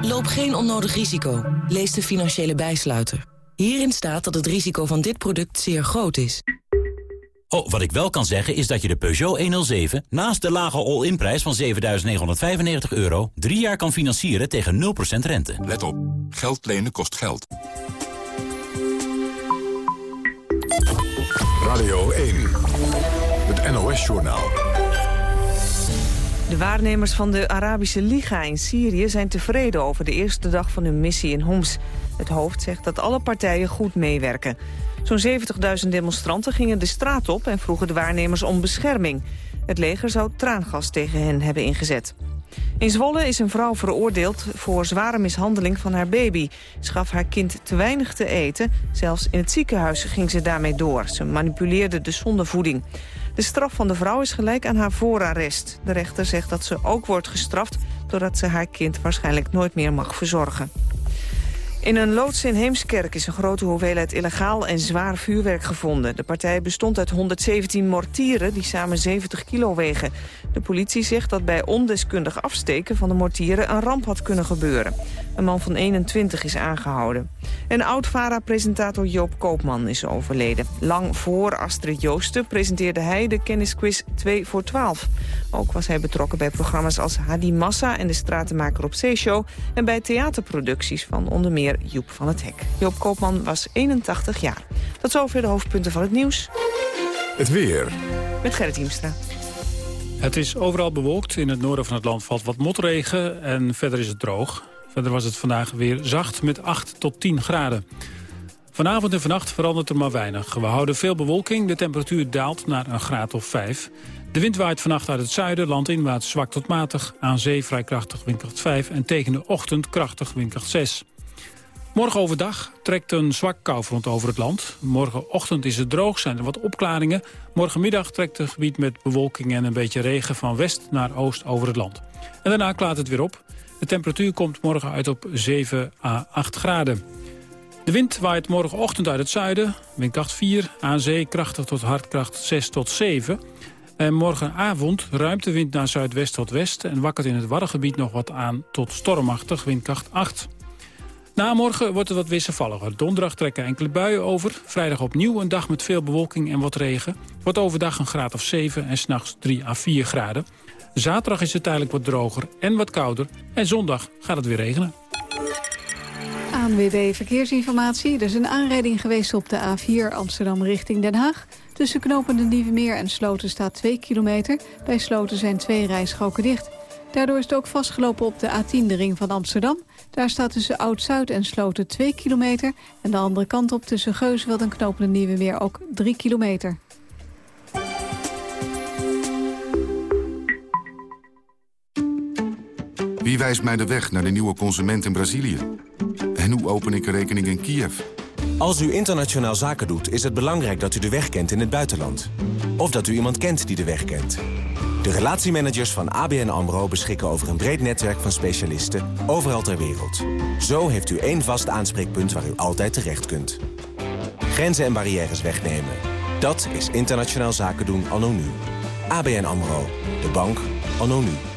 Loop geen onnodig risico. Lees de financiële bijsluiter. Hierin staat dat het risico van dit product zeer groot is. Oh, wat ik wel kan zeggen is dat je de Peugeot 107... naast de lage all-in-prijs van 7.995 euro... drie jaar kan financieren tegen 0% rente. Let op, geld lenen kost geld. Radio 1, het NOS-journaal. De waarnemers van de Arabische Liga in Syrië zijn tevreden over de eerste dag van hun missie in Homs. Het hoofd zegt dat alle partijen goed meewerken. Zo'n 70.000 demonstranten gingen de straat op en vroegen de waarnemers om bescherming. Het leger zou traangas tegen hen hebben ingezet. In Zwolle is een vrouw veroordeeld voor zware mishandeling van haar baby. Ze gaf haar kind te weinig te eten. Zelfs in het ziekenhuis ging ze daarmee door. Ze manipuleerde de zondevoeding. De straf van de vrouw is gelijk aan haar voorarrest. De rechter zegt dat ze ook wordt gestraft... doordat ze haar kind waarschijnlijk nooit meer mag verzorgen. In een loods in Heemskerk is een grote hoeveelheid illegaal en zwaar vuurwerk gevonden. De partij bestond uit 117 mortieren die samen 70 kilo wegen. De politie zegt dat bij ondeskundig afsteken van de mortieren een ramp had kunnen gebeuren. Een man van 21 is aangehouden. En oud-VARA-presentator Joop Koopman is overleden. Lang voor Astrid Joosten presenteerde hij de kennisquiz 2 voor 12. Ook was hij betrokken bij programma's als Hadi Massa en de Stratenmaker op Zeeshow... en bij theaterproducties van onder meer Joep van het Hek. Joop Koopman was 81 jaar. Tot zover de hoofdpunten van het nieuws. Het weer. Met Gerrit Hiemstra. Het is overal bewolkt. In het noorden van het land valt wat motregen en verder is het droog. Verder was het vandaag weer zacht met 8 tot 10 graden. Vanavond en vannacht verandert er maar weinig. We houden veel bewolking, de temperatuur daalt naar een graad of 5. De wind waait vannacht uit het zuiden, landinwaarts zwak tot matig... aan zee vrij krachtig windkracht 5 en tegen de ochtend krachtig windkracht 6. Morgen overdag trekt een zwak koufront over het land. Morgenochtend is het droog, zijn er wat opklaringen. Morgenmiddag trekt het gebied met bewolking en een beetje regen... van west naar oost over het land. En daarna klaart het weer op. De temperatuur komt morgen uit op 7 à 8 graden. De wind waait morgenochtend uit het zuiden, windkracht 4. Aan zee krachtig tot hardkracht 6 tot 7. En morgenavond ruimt de wind naar zuidwest tot west... en wakkert in het Waddengebied nog wat aan tot stormachtig, windkracht 8. Na morgen wordt het wat wisselvalliger. Donderdag trekken enkele buien over. Vrijdag opnieuw een dag met veel bewolking en wat regen. Wordt overdag een graad of 7 en s'nachts 3 à 4 graden. Zaterdag is het tijdelijk wat droger en wat kouder. En zondag gaat het weer regenen. ANWB Verkeersinformatie. Er is een aanrijding geweest op de A4 Amsterdam richting Den Haag. Tussen knopende Nieuwe Meer en Sloten staat 2 kilometer. Bij Sloten zijn twee rijstroken dicht. Daardoor is het ook vastgelopen op de A10, de ring van Amsterdam. Daar staat tussen Oud-Zuid en Sloten 2 kilometer. En de andere kant op tussen Geusveld en Knopende Nieuwe Meer ook 3 kilometer. Wie wijst mij de weg naar de nieuwe consument in Brazilië? En hoe open ik een rekening in Kiev? Als u internationaal zaken doet, is het belangrijk dat u de weg kent in het buitenland. Of dat u iemand kent die de weg kent. De relatiemanagers van ABN AMRO beschikken over een breed netwerk van specialisten overal ter wereld. Zo heeft u één vast aanspreekpunt waar u altijd terecht kunt. Grenzen en barrières wegnemen. Dat is internationaal zaken doen anno nu. ABN AMRO. De bank anno nu.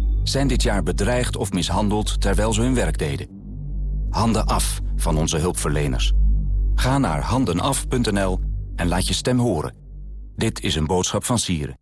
zijn dit jaar bedreigd of mishandeld terwijl ze hun werk deden. Handen af van onze hulpverleners. Ga naar handenaf.nl en laat je stem horen. Dit is een boodschap van Sieren.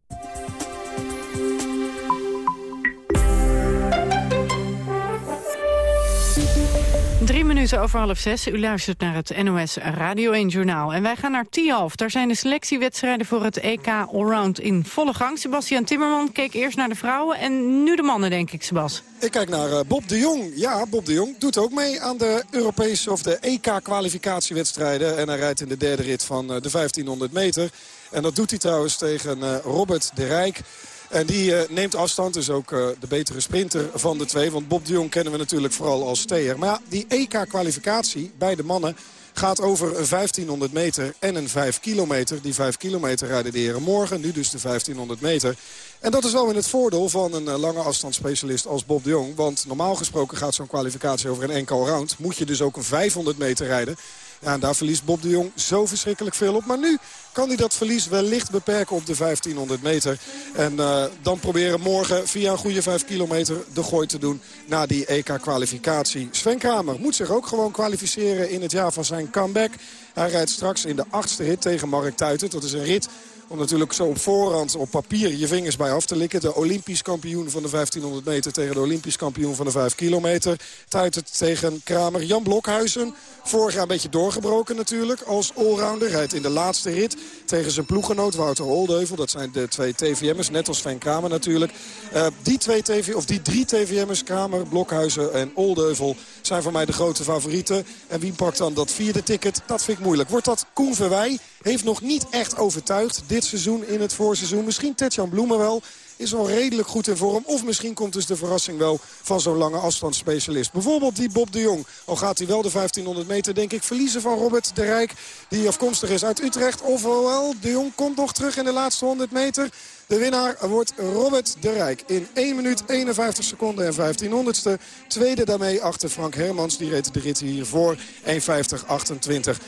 Drie minuten over half zes. U luistert naar het NOS Radio 1 Journaal. En wij gaan naar Tialf. Daar zijn de selectiewedstrijden voor het EK Allround in volle gang. Sebastian Timmerman keek eerst naar de vrouwen en nu de mannen, denk ik, Sebas. Ik kijk naar uh, Bob de Jong. Ja, Bob de Jong doet ook mee aan de Europese of de EK-kwalificatiewedstrijden. En hij rijdt in de derde rit van uh, de 1500 meter. En dat doet hij trouwens tegen uh, Robert de Rijk. En die uh, neemt afstand, is ook uh, de betere sprinter van de twee. Want Bob de Jong kennen we natuurlijk vooral als steer. Maar ja, die EK-kwalificatie bij de mannen gaat over een 1500 meter en een 5 kilometer. Die 5 kilometer rijden de heren morgen, nu dus de 1500 meter. En dat is wel in het voordeel van een uh, lange afstandsspecialist als Bob de Jong. Want normaal gesproken gaat zo'n kwalificatie over een enkel round. Moet je dus ook een 500 meter rijden. Ja, en daar verliest Bob de Jong zo verschrikkelijk veel op. Maar nu kan hij dat verlies wellicht beperken op de 1500 meter. En uh, dan proberen morgen via een goede 5 kilometer de gooi te doen na die EK-kwalificatie. Sven Kramer moet zich ook gewoon kwalificeren in het jaar van zijn comeback. Hij rijdt straks in de achtste rit tegen Mark Tuiten. Dat is een rit om natuurlijk zo op voorhand op papier je vingers bij af te likken. De Olympisch kampioen van de 1500 meter tegen de Olympisch kampioen van de 5 kilometer. Tuitert tegen Kramer. Jan Blokhuizen, vorig jaar een beetje doorgebroken natuurlijk als allrounder. Rijdt in de laatste rit tegen zijn ploeggenoot Wouter Oldeuvel. Dat zijn de twee TVM'ers, net als Sven Kramer natuurlijk. Uh, die, twee TV, of die drie TVM'ers, Kramer, Blokhuizen en Oldeuvel... zijn voor mij de grote favorieten. En wie pakt dan dat vierde ticket? Dat vind ik moeilijk. Wordt dat Koen Verwij? Heeft nog niet echt overtuigd dit seizoen in het voorseizoen. Misschien Tetjan Bloemen wel is al redelijk goed in vorm. Of misschien komt dus de verrassing wel van zo'n lange afstandsspecialist. Bijvoorbeeld die Bob de Jong. Al gaat hij wel de 1500 meter, denk ik, verliezen van Robert de Rijk. Die afkomstig is uit Utrecht. Ofwel, de Jong komt nog terug in de laatste 100 meter. De winnaar wordt Robert de Rijk in 1 minuut 51 seconden en 15 honderdste. Tweede daarmee achter Frank Hermans. Die reed de rit hiervoor 1.50.28.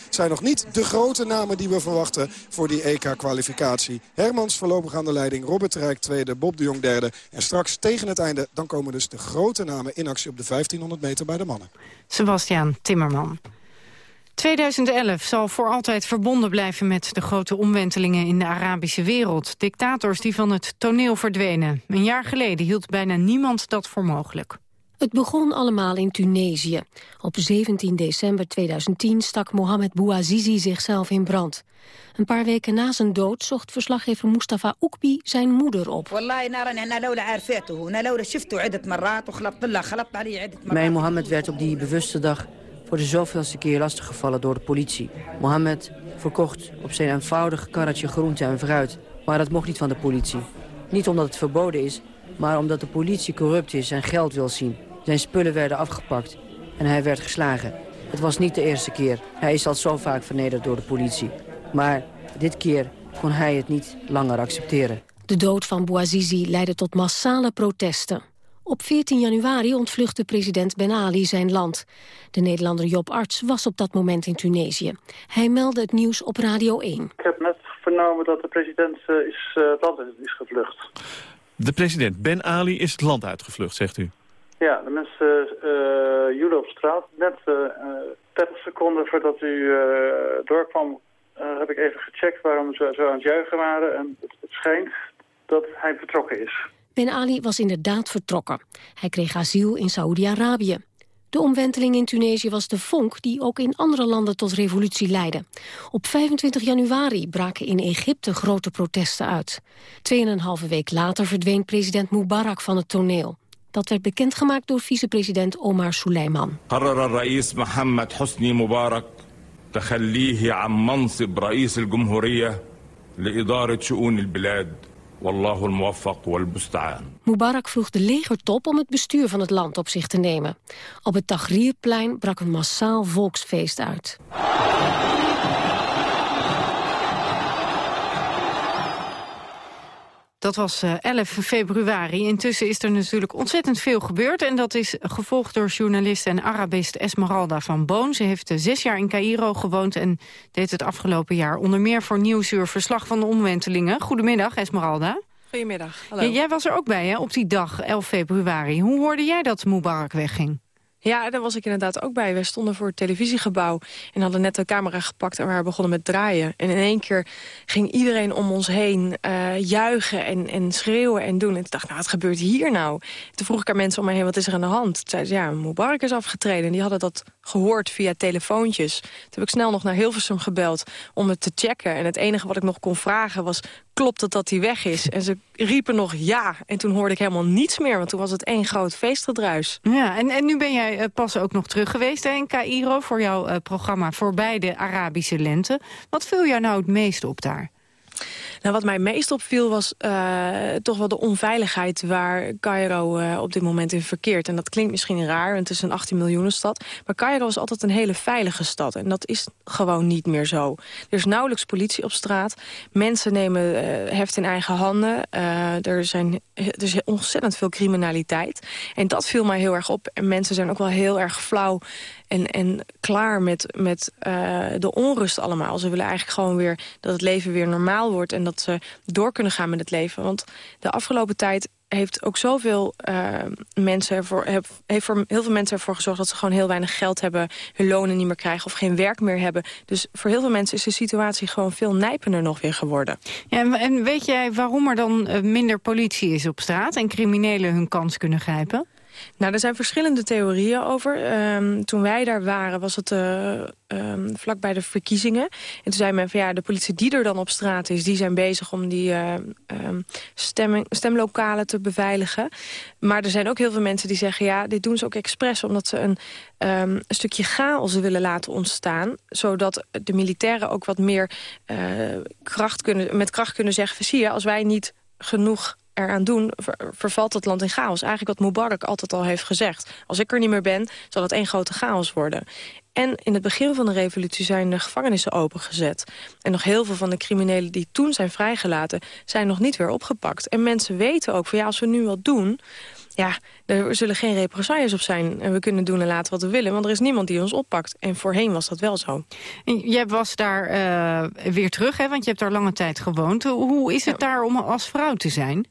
zijn nog niet de grote namen die we verwachten voor die EK-kwalificatie. Hermans voorlopig aan de leiding. Robert de Rijk tweede. Bob de Jong derde. En straks tegen het einde dan komen dus de grote namen in actie op de 1500 meter bij de mannen. Sebastian Timmerman. 2011 zal voor altijd verbonden blijven met de grote omwentelingen in de Arabische wereld. Dictators die van het toneel verdwenen. Een jaar geleden hield bijna niemand dat voor mogelijk. Het begon allemaal in Tunesië. Op 17 december 2010 stak Mohamed Bouazizi zichzelf in brand. Een paar weken na zijn dood zocht verslaggever Mustafa Oekbi zijn moeder op. Mijn Mohammed werd op die bewuste dag voor de zoveelste keer lastiggevallen door de politie. Mohammed verkocht op zijn eenvoudig karretje groente en fruit. Maar dat mocht niet van de politie. Niet omdat het verboden is, maar omdat de politie corrupt is en geld wil zien. Zijn spullen werden afgepakt en hij werd geslagen. Het was niet de eerste keer. Hij is al zo vaak vernederd door de politie. Maar dit keer kon hij het niet langer accepteren. De dood van Bouazizi leidde tot massale protesten. Op 14 januari ontvluchtte president Ben Ali zijn land. De Nederlander Job Arts was op dat moment in Tunesië. Hij meldde het nieuws op Radio 1. Ik heb net vernomen dat de president uh, is, uh, het land is gevlucht. De president Ben Ali is het land uitgevlucht, zegt u? Ja, de mensen uh, joelen op straat. Net 30 seconden voordat u doorkwam heb ik even gecheckt waarom ze zo aan het juichen waren. En het, het schijnt dat hij vertrokken is. Ben Ali was inderdaad vertrokken. Hij kreeg asiel in Saoedi-Arabië. De omwenteling in Tunesië was de vonk die ook in andere landen tot revolutie leidde. Op 25 januari braken in Egypte grote protesten uit. Tweeënhalve week later verdween president Mubarak van het toneel. Dat werd bekendgemaakt door vicepresident Omar Suleiman. Mohammed Hosni Mubarak تخليه عن منصب رئيس الجمهورية لإدارة شؤون البلاد Wallahu al-muwaffaq wal-busta'an. Mubarak vroeg de legertop om het bestuur van het land op zich te nemen. Op het Tahrirplein brak een massaal volksfeest uit. Dat was 11 eh, februari. Intussen is er natuurlijk ontzettend veel gebeurd. En dat is gevolgd door journalist en Arabist Esmeralda van Boon. Ze heeft eh, zes jaar in Cairo gewoond en deed het afgelopen jaar... onder meer voor Nieuwsuur verslag van de omwentelingen. Goedemiddag, Esmeralda. Goedemiddag, hallo. jij was er ook bij hè, op die dag, 11 februari. Hoe hoorde jij dat Mubarak wegging? Ja, daar was ik inderdaad ook bij. We stonden voor het televisiegebouw en hadden net de camera gepakt... en waren begonnen met draaien. En in één keer ging iedereen om ons heen uh, juichen en, en schreeuwen en doen. En toen dacht ik, nou, wat gebeurt hier nou? Toen vroeg ik aan mensen om me heen, wat is er aan de hand? Toen zeiden ze, ja, Mubarak is afgetreden. En die hadden dat gehoord via telefoontjes. Toen heb ik snel nog naar Hilversum gebeld om het te checken. En het enige wat ik nog kon vragen was, klopt het dat hij weg is? En ze riepen nog ja. En toen hoorde ik helemaal niets meer, want toen was het één groot feestgedruis. Ja, en, en nu ben jij uh, pas ook nog terug geweest in Cairo... voor jouw uh, programma Voorbij de Arabische Lente. Wat viel jou nou het meest op daar? Nou, wat mij meest opviel was uh, toch wel de onveiligheid waar Cairo uh, op dit moment in verkeert. En dat klinkt misschien raar, want het is een 18 miljoen stad. Maar Cairo is altijd een hele veilige stad. En dat is gewoon niet meer zo. Er is nauwelijks politie op straat. Mensen nemen uh, heft in eigen handen. er, zijn, er is ontzettend veel criminaliteit. En dat viel mij heel erg op. En mensen zijn ook wel heel erg flauw en, en klaar met, met uh, de onrust allemaal. Ze willen eigenlijk gewoon weer dat het leven weer normaal wordt... en dat ze door kunnen gaan met het leven. Want de afgelopen tijd heeft ook zoveel uh, mensen ervoor, heeft voor heel veel mensen ervoor gezorgd dat ze gewoon heel weinig geld hebben, hun lonen niet meer krijgen of geen werk meer hebben. Dus voor heel veel mensen is de situatie gewoon veel nijpender nog weer geworden. Ja, en weet jij waarom er dan minder politie is op straat en criminelen hun kans kunnen grijpen? Nou, er zijn verschillende theorieën over. Um, toen wij daar waren, was het uh, vlak bij de verkiezingen. En toen zei men van ja, de politie die er dan op straat is... die zijn bezig om die uh, um, stemming, stemlokalen te beveiligen. Maar er zijn ook heel veel mensen die zeggen... ja, dit doen ze ook expres omdat ze een, een stukje chaos willen laten ontstaan. Zodat de militairen ook wat meer uh, kracht kunnen, met kracht kunnen zeggen... zie je, als wij niet genoeg eraan doen, vervalt het land in chaos. Eigenlijk wat Mubarak altijd al heeft gezegd. Als ik er niet meer ben, zal het één grote chaos worden. En in het begin van de revolutie zijn de gevangenissen opengezet. En nog heel veel van de criminelen die toen zijn vrijgelaten... zijn nog niet weer opgepakt. En mensen weten ook van ja, als we nu wat doen... ja, er zullen geen represailles op zijn. En we kunnen doen en laten wat we willen. Want er is niemand die ons oppakt. En voorheen was dat wel zo. En jij was daar uh, weer terug, hè? want je hebt daar lange tijd gewoond. Hoe is het daar om als vrouw te zijn?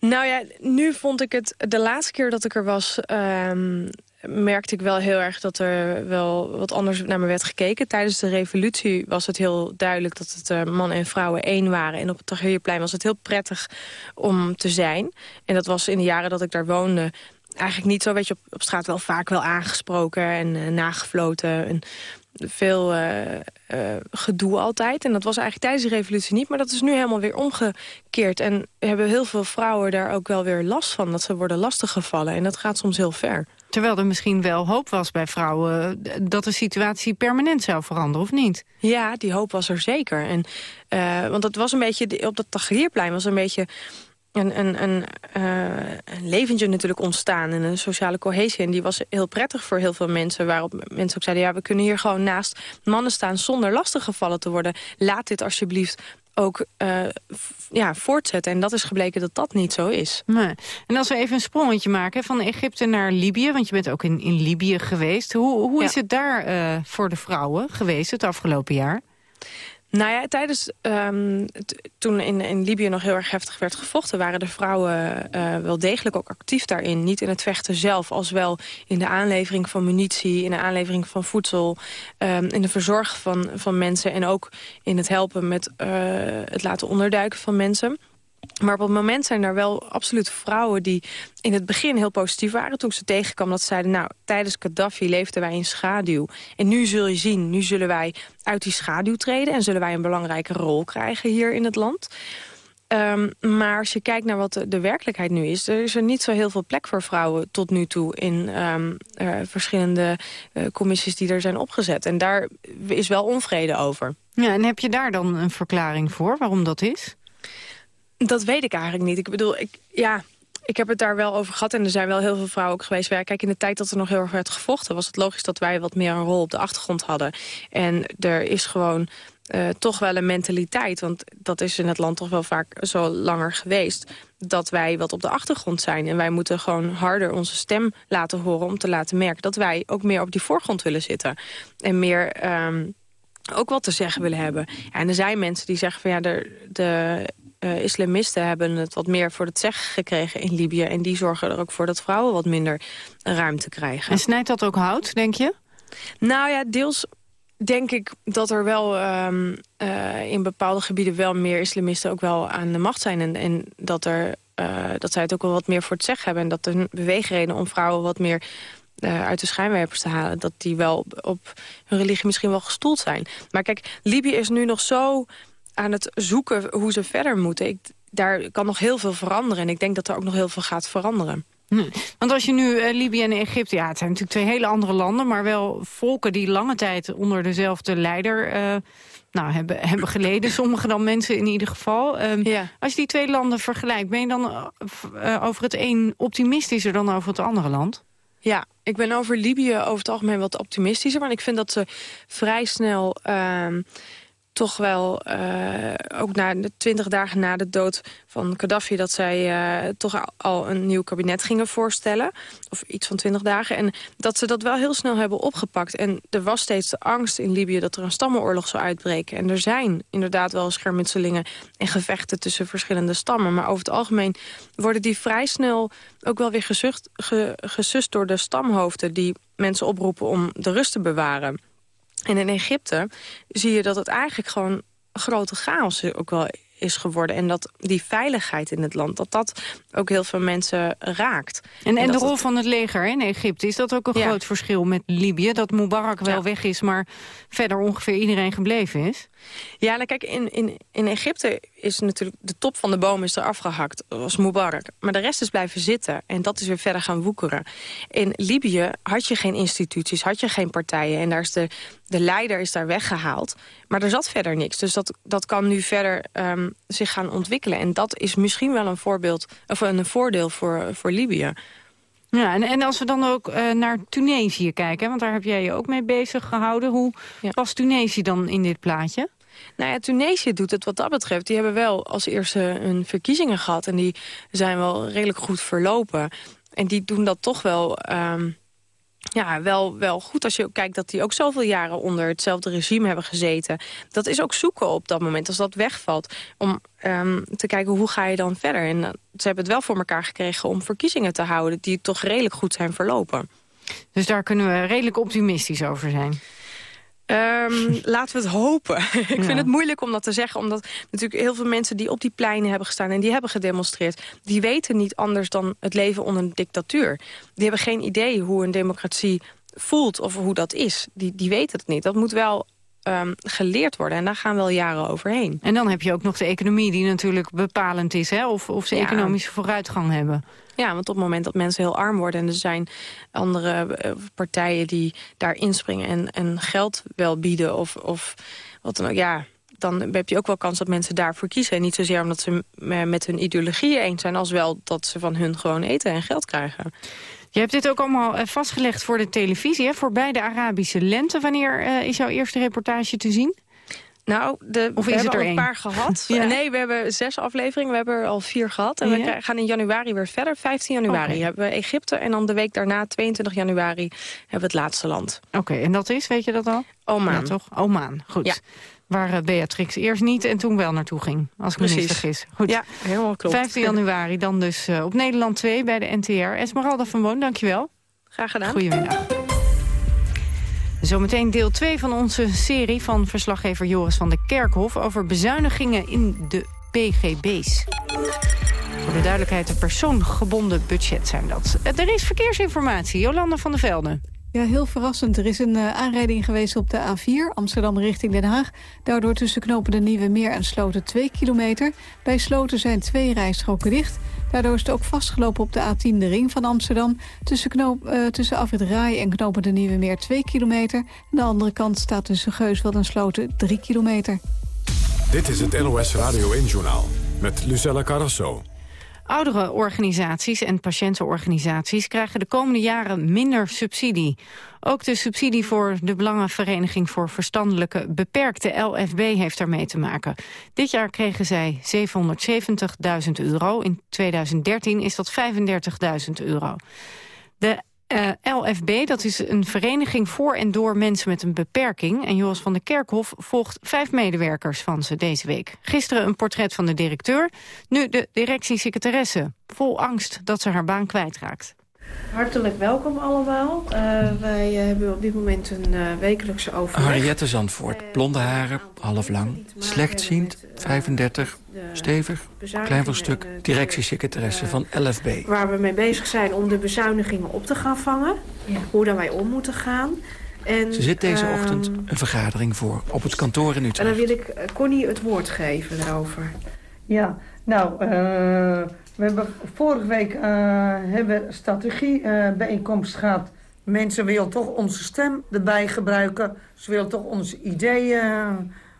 Nou ja, nu vond ik het... De laatste keer dat ik er was... Um, merkte ik wel heel erg dat er wel wat anders naar me werd gekeken. Tijdens de revolutie was het heel duidelijk dat het uh, man en vrouwen één waren. En op het Tahrirplein was het heel prettig om te zijn. En dat was in de jaren dat ik daar woonde eigenlijk niet zo. Weet je, op, straat wel vaak wel aangesproken en uh, nagefloten. En veel uh, uh, gedoe altijd. En dat was eigenlijk tijdens de revolutie niet. Maar dat is nu helemaal weer omgekeerd. En hebben heel veel vrouwen daar ook wel weer last van. Dat ze worden lastiggevallen. En dat gaat soms heel ver. Terwijl er misschien wel hoop was bij vrouwen... dat de situatie permanent zou veranderen, of niet? Ja, die hoop was er zeker. En, uh, want dat was een beetje... Op dat Tahrirplein was een beetje een, een, een, uh, een, leventje natuurlijk ontstaan en een sociale cohesie. En die was heel prettig voor heel veel mensen. Waarop mensen ook zeiden, ja, we kunnen hier gewoon naast mannen staan... zonder lastiggevallen te worden. Laat dit alsjeblieft ook uh, ja, voortzetten. En dat is gebleken dat dat niet zo is. Nee. En als we even een sprongetje maken van Egypte naar Libië... want je bent ook in, in Libië geweest. Hoe, hoe is het daar uh, voor de vrouwen geweest het afgelopen jaar? Nou ja, tijdens um, toen in, in Libië nog heel erg heftig werd gevochten... waren de vrouwen uh, wel degelijk ook actief daarin. Niet in het vechten zelf, als wel in de aanlevering van munitie... in de aanlevering van voedsel, um, in de verzorg van, van mensen... en ook in het helpen met uh, het laten onderduiken van mensen... Maar op het moment zijn er wel absoluut vrouwen die in het begin heel positief waren. Toen ze tegenkwamen dat ze zeiden, nou, tijdens Gaddafi leefden wij in schaduw. En nu zul je zien, nu zullen wij uit die schaduw treden... en zullen wij een belangrijke rol krijgen hier in het land. Um, maar als je kijkt naar wat de, werkelijkheid nu is... er is er niet zo heel veel plek voor vrouwen tot nu toe... in um, uh, verschillende uh, commissies die er zijn opgezet. En daar is wel onvrede over. Ja, en heb je daar dan een verklaring voor waarom dat is? Dat weet ik eigenlijk niet. Ik bedoel, ik, ja, ik heb het daar wel over gehad. En er zijn wel heel veel vrouwen ook geweest. Kijk, in de tijd dat er nog heel erg werd gevochten... was het logisch dat wij wat meer een rol op de achtergrond hadden. En er is gewoon uh, toch wel een mentaliteit... want dat is in het land toch wel vaak zo langer geweest... dat wij wat op de achtergrond zijn. En wij moeten gewoon harder onze stem laten horen... om te laten merken dat wij ook meer op die voorgrond willen zitten. En meer... Um, ook wat te zeggen willen hebben. Ja, en er zijn mensen die zeggen van ja, de uh, islamisten hebben het wat meer voor het zeggen gekregen in Libië. En die zorgen er ook voor dat vrouwen wat minder ruimte krijgen. En snijdt dat ook hout, denk je? Nou ja, deels denk ik dat er wel um, uh, in bepaalde gebieden wel meer islamisten ook wel aan de macht zijn. En, en dat, er, uh, dat zij het ook wel wat meer voor het zeggen hebben. En dat de beweegreden om vrouwen wat meer uh, uit de schijnwerpers te halen... dat die wel op hun religie misschien wel gestoeld zijn. Maar kijk, Libië is nu nog zo aan het zoeken hoe ze verder moeten. Ik, daar kan nog heel veel veranderen. En ik denk dat er ook nog heel veel gaat veranderen. Hm. Want als je nu uh, Libië en Egypte... ja, het zijn natuurlijk twee hele andere landen... maar wel volken die lange tijd onder dezelfde leider... Uh, nou, hebben, hebben geleden. Sommige dan mensen in ieder geval. Um, ja. Als je die twee landen vergelijkt... ben je dan uh, over het een optimistischer dan over het andere land? Ja, ik ben over Libië over het algemeen wat optimistischer. Want ik vind dat ze vrij snel... Toch wel, ook na de twintig dagen na de dood van Gaddafi... dat zij toch al een nieuw kabinet gingen voorstellen. Of iets van twintig dagen. En dat ze dat wel heel snel hebben opgepakt. En er was steeds de angst in Libië dat er een stammenoorlog zou uitbreken. En er zijn inderdaad wel schermutselingen en gevechten tussen verschillende stammen. Maar over het algemeen worden die vrij snel ook wel weer gezucht, gesust door de stamhoofden... die mensen oproepen om de rust te bewaren. En in Egypte zie je dat het eigenlijk gewoon grote chaos ook wel is geworden. En dat die veiligheid in het land, dat dat ook heel veel mensen raakt. En, en, de rol van het leger in Egypte, is dat ook een groot verschil met Libië? Dat Mubarak wel weg is, maar verder ongeveer iedereen gebleven is? Ja, nou kijk, in, in, in Egypte is natuurlijk de top van de boom is er afgehakt, was Mubarak. Maar de rest is blijven zitten en dat is weer verder gaan woekeren. In Libië had je geen instituties, had je geen partijen en daar is de, de leider is daar weggehaald. Maar er zat verder niks, dus dat, dat kan nu verder um, zich gaan ontwikkelen. En dat is misschien wel een voorbeeld, of een voordeel voor, voor Libië. Ja, en, en als we dan ook uh, naar Tunesië kijken, want daar heb jij je ook mee bezig gehouden. Hoe ja. past Tunesië dan in dit plaatje? Nou ja, Tunesië doet het wat dat betreft. Die hebben wel als eerste een verkiezingen gehad en die zijn wel redelijk goed verlopen. En die doen dat toch wel... Um, ja, wel, wel goed als je kijkt dat die ook zoveel jaren onder hetzelfde regime hebben gezeten. Dat is ook zoeken op dat moment, als dat wegvalt. Om um, te kijken hoe ga je dan verder. En uh, ze hebben het wel voor elkaar gekregen om verkiezingen te houden... die toch redelijk goed zijn verlopen. Dus daar kunnen we redelijk optimistisch over zijn. Um, *laughs* laten we het hopen. *laughs* ik vind het moeilijk om dat te zeggen. Omdat natuurlijk heel veel mensen die op die pleinen hebben gestaan... en die hebben gedemonstreerd... die weten niet anders dan het leven onder een dictatuur. Die hebben geen idee hoe een democratie voelt of hoe dat is. Die, die weten het niet. Dat moet wel um, geleerd worden. En daar gaan wel jaren overheen. En dan heb je ook nog de economie die natuurlijk bepalend is. Hè? Of, of ze ja. economische vooruitgang hebben. Ja, want op het moment dat mensen heel arm worden... en er zijn andere uh, partijen die daar inspringen en, en geld wel bieden... of, of wat dan ook, ja, dan heb je ook wel kans dat mensen daarvoor kiezen. En niet zozeer omdat ze met hun ideologieën eens zijn... als wel dat ze van hun gewoon eten en geld krijgen. Je hebt dit ook allemaal uh, vastgelegd voor de televisie, hè? voor beide Arabische lente. Wanneer is jouw eerste reportage te zien? Nou, de, of we hebben er een paar gehad. *laughs* ja. Nee, we hebben zes afleveringen. We hebben er al vier gehad. En ja. we gaan in januari weer verder. 15 januari okay. hebben we Egypte. En dan de week daarna, 22 januari, hebben we het laatste land. Oké, okay, en dat is, weet je dat al? Oman. Ja, toch? Oman, goed. Ja. Waar uh, Beatrix eerst niet en toen wel naartoe ging. Als ik me niet vergis. Goed. Ja, helemaal klopt. 15 januari dan dus uh, op Nederland 2 bij de NTR. Esmeralda van Woon, dankjewel. Graag gedaan. Goedemiddag. Zometeen deel 2 van onze serie van verslaggever Joris van der Kerkhof... over bezuinigingen in de PGB's. Voor de duidelijkheid, een persoongebonden budget zijn dat. Er is verkeersinformatie, Jolanda van der Velde. Ja, heel verrassend. Er is een uh, aanrijding geweest op de A4, Amsterdam richting Den Haag. Daardoor tussen knopen de Nieuwe Meer en Sloten 2 kilometer. Bij Sloten zijn twee rijstroken dicht. Daardoor is het ook vastgelopen op de A10, de ring van Amsterdam. Tussen, knoop, uh, tussen Afrit Rai en knopen de Nieuwe Meer 2 kilometer. Aan de andere kant staat tussen Geusveld en Sloten 3 kilometer. Dit is het NOS Radio 1-journaal met Lucella Carrasso. Oudere organisaties en patiëntenorganisaties krijgen de komende jaren minder subsidie. Ook de subsidie voor de Belangenvereniging voor Verstandelijke Beperkte LFB heeft daarmee te maken. Dit jaar kregen zij 770.000 euro. In 2013 is dat 35.000 euro. De uh, LFB, dat is een vereniging voor en door mensen met een beperking. En Joris van der Kerkhof volgt vijf medewerkers van ze deze week. Gisteren een portret van de directeur, nu de directiesecretaresse. Vol angst dat ze haar baan kwijtraakt. Hartelijk welkom allemaal. Uh, wij hebben op dit moment een uh, wekelijkse overleg. Henriette Zandvoort, blonde haren, half lang, slechtziend, 35, stevig, klein van stuk, directiesecretaresse van LFB. Waar we mee bezig zijn om de bezuinigingen op te gaan vangen. Ja. Hoe daar wij om moeten gaan. En, Ze zit deze uh, ochtend een vergadering voor op het kantoor in Utrecht. En dan wil ik Connie het woord geven daarover. Ja, nou, we hebben vorige week uh, hebben strategiebijeenkomst uh, gehad. Mensen willen toch onze stem erbij gebruiken. Ze willen toch onze ideeën uh,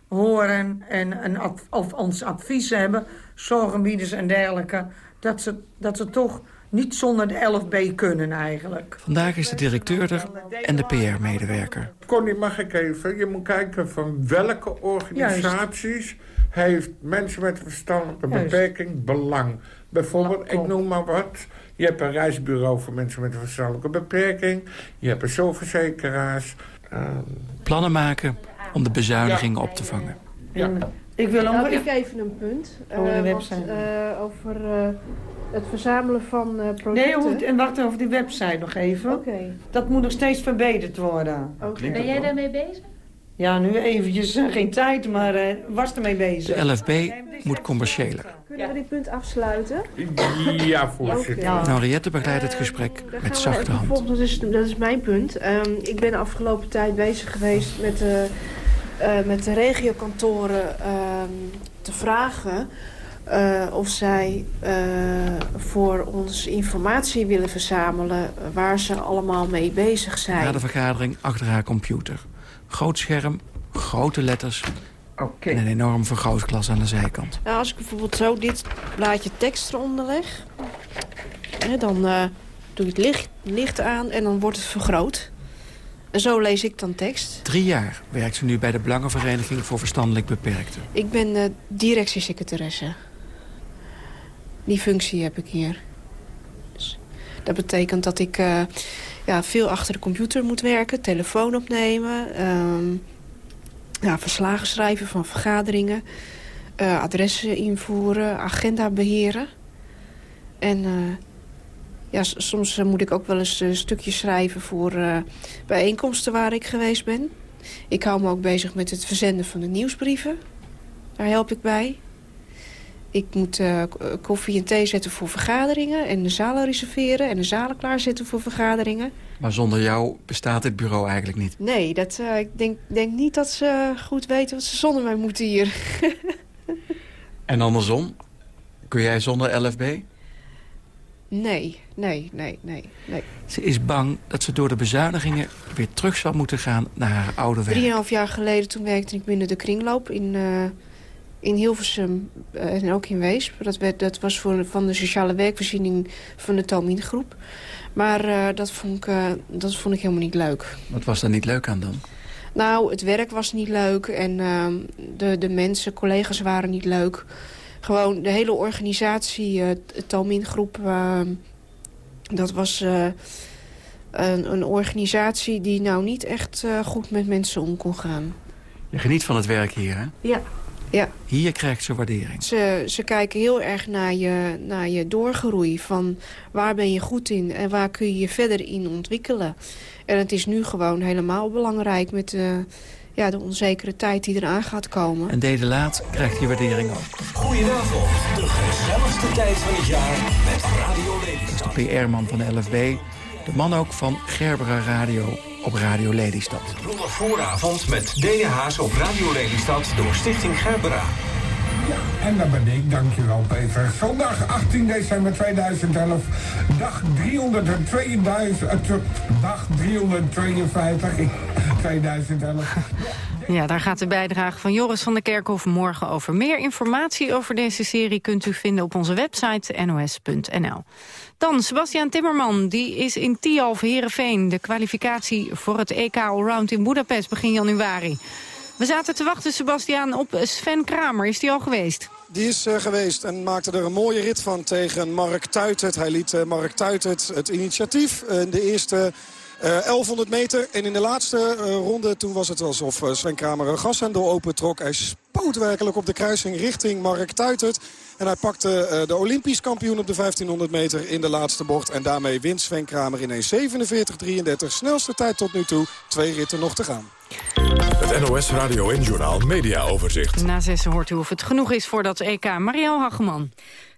horen en, en ad, of ons advies hebben. Zorgenbieders en dergelijke. Dat ze, dat ze toch niet zonder de 11B kunnen eigenlijk. Vandaag is de directeur er en de PR-medewerker. Connie, mag ik even? Je moet kijken van welke organisaties... heeft mensen met een verstandelijke Juist. beperking belang. Bijvoorbeeld, ik noem maar wat... Je hebt een reisbureau voor mensen met een verstandelijke beperking. Je hebt een zorgverzekeraars. ehm, Plannen maken om de bezuinigingen op te vangen. En ik wil ik even... een punt. Over de eh, website. want, eh, over eh, het verzamelen van eh producten. Nee, hoeft, en wacht over die website nog even. Oké. Dat moet nog steeds verbeterd worden. Ben jij daarmee bezig? Ja, nu eventjes eh, geen tijd, maar eh, was ermee bezig. De LFB moet commerciëler. Kunnen we dit punt afsluiten? Ja, voorzitter. Ja. Henriette begeleidt het gesprek met zachte hand. Bijvoorbeeld, dat is, dat is mijn punt. Ehm, ik ben de afgelopen tijd bezig geweest met de, eh, met de regiokantoren ehm, te vragen... eh, of zij eh, voor ons informatie willen verzamelen... eh, waar ze allemaal mee bezig zijn. Na de vergadering achter haar computer. Groot scherm, grote letters en een enorm vergrootglas aan de zijkant. Nou, als ik bijvoorbeeld zo dit blaadje tekst eronder leg... Hè, dan eh, doe je het licht, licht aan en dan wordt het vergroot. En zo lees ik dan tekst. Drie jaar werkt ze nu bij de Belangenvereniging voor Verstandelijk Beperkten. Ik ben eh, directiesecretaresse. Die functie heb ik hier. Dus dat betekent dat ik eh, ja, veel achter de computer moet werken. Telefoon opnemen. ehm, ja, verslagen schrijven van vergaderingen. eh, adressen invoeren. Agenda beheren. En eh, ja, soms eh, moet ik ook wel eens een stukje schrijven voor bijeenkomsten waar ik geweest ben. Ik hou me ook bezig met het verzenden van de nieuwsbrieven. Daar help ik bij. Ik moet eh, eh, koffie en thee zetten voor vergaderingen... en de zalen reserveren en de zalen klaarzetten voor vergaderingen. Maar zonder jou bestaat dit bureau eigenlijk niet. Nee, dat, eh, ik denk, denk niet dat ze goed weten wat ze zonder mij moeten hier. *laughs* En andersom, kun jij zonder LFB? Nee, nee, nee, nee, nee. Ze is bang dat ze door de bezuinigingen weer terug zal moeten gaan naar haar oude werk. Drieënhalf jaar geleden toen werkte ik binnen de kringloop in, eh, in Hilversum eh, en ook in Weesp. Dat, werd, dat was voor, van de sociale werkvoorziening van de Talmingroep. Maar eh, dat, vond ik, eh, dat vond ik helemaal niet leuk. Wat was daar niet leuk aan dan? Nou, het werk was niet leuk en ehm, de, de mensen, collega's waren niet leuk. Gewoon de hele organisatie, eh Talmingroep, ehm, dat was eh, een, een organisatie die nou niet echt eh, goed met mensen om kon gaan. Je geniet van het werk hier, hè? Ja. Ja. Hier krijgt ze waardering. Ze, ze kijken heel erg naar je, naar je doorgroei. Van waar ben je goed in en waar kun je je verder in ontwikkelen. En het is nu gewoon helemaal belangrijk met de, ja, de onzekere tijd die eraan gaat komen. En Dede Laat krijgt die waardering ook. Goedenavond, de gezelligste tijd van het jaar met Radio Lelystad. De PR-man van de LFB. De man ook van Gerbera Radio op Radio Lelystad. Zondag vooravond met DNH's op Radio Lelystad door Stichting Gerbera. En daar ben ik, dankjewel Peter. Zondag 18 december 2011, dag 352, eh, dag 352, ik- 2011. Ja, daar gaat de bijdrage van Joris van der Kerkhof morgen over. Meer informatie over deze serie kunt u vinden op onze website nos.nl. Dan Sebastian Timmerman, die is in Tialf Herenveen. De kwalificatie voor het EK Allround in Budapest begin januari. We zaten te wachten, Sebastian, op Sven Kramer. Is die al geweest? Die is eh, geweest en maakte er een mooie rit van tegen Mark Tuitert. Hij liet eh, Mark Tuitert het initiatief eh, in de eerste eh, 1100 meter. En in de laatste eh, ronde toen was het alsof eh, Sven Kramer een gashendel opentrok. Hij spoot werkelijk op de kruising richting Mark Tuitert. En hij pakte eh, de Olympisch kampioen op de 1500 meter in de laatste bocht. En daarmee wint Sven Kramer in 1.47.33. Snelste tijd tot nu toe. Twee ritten nog te gaan. Het NOS Radio en Journal Media Overzicht. Na zessen hoort u of het genoeg is voor dat EK. Marielle Hageman.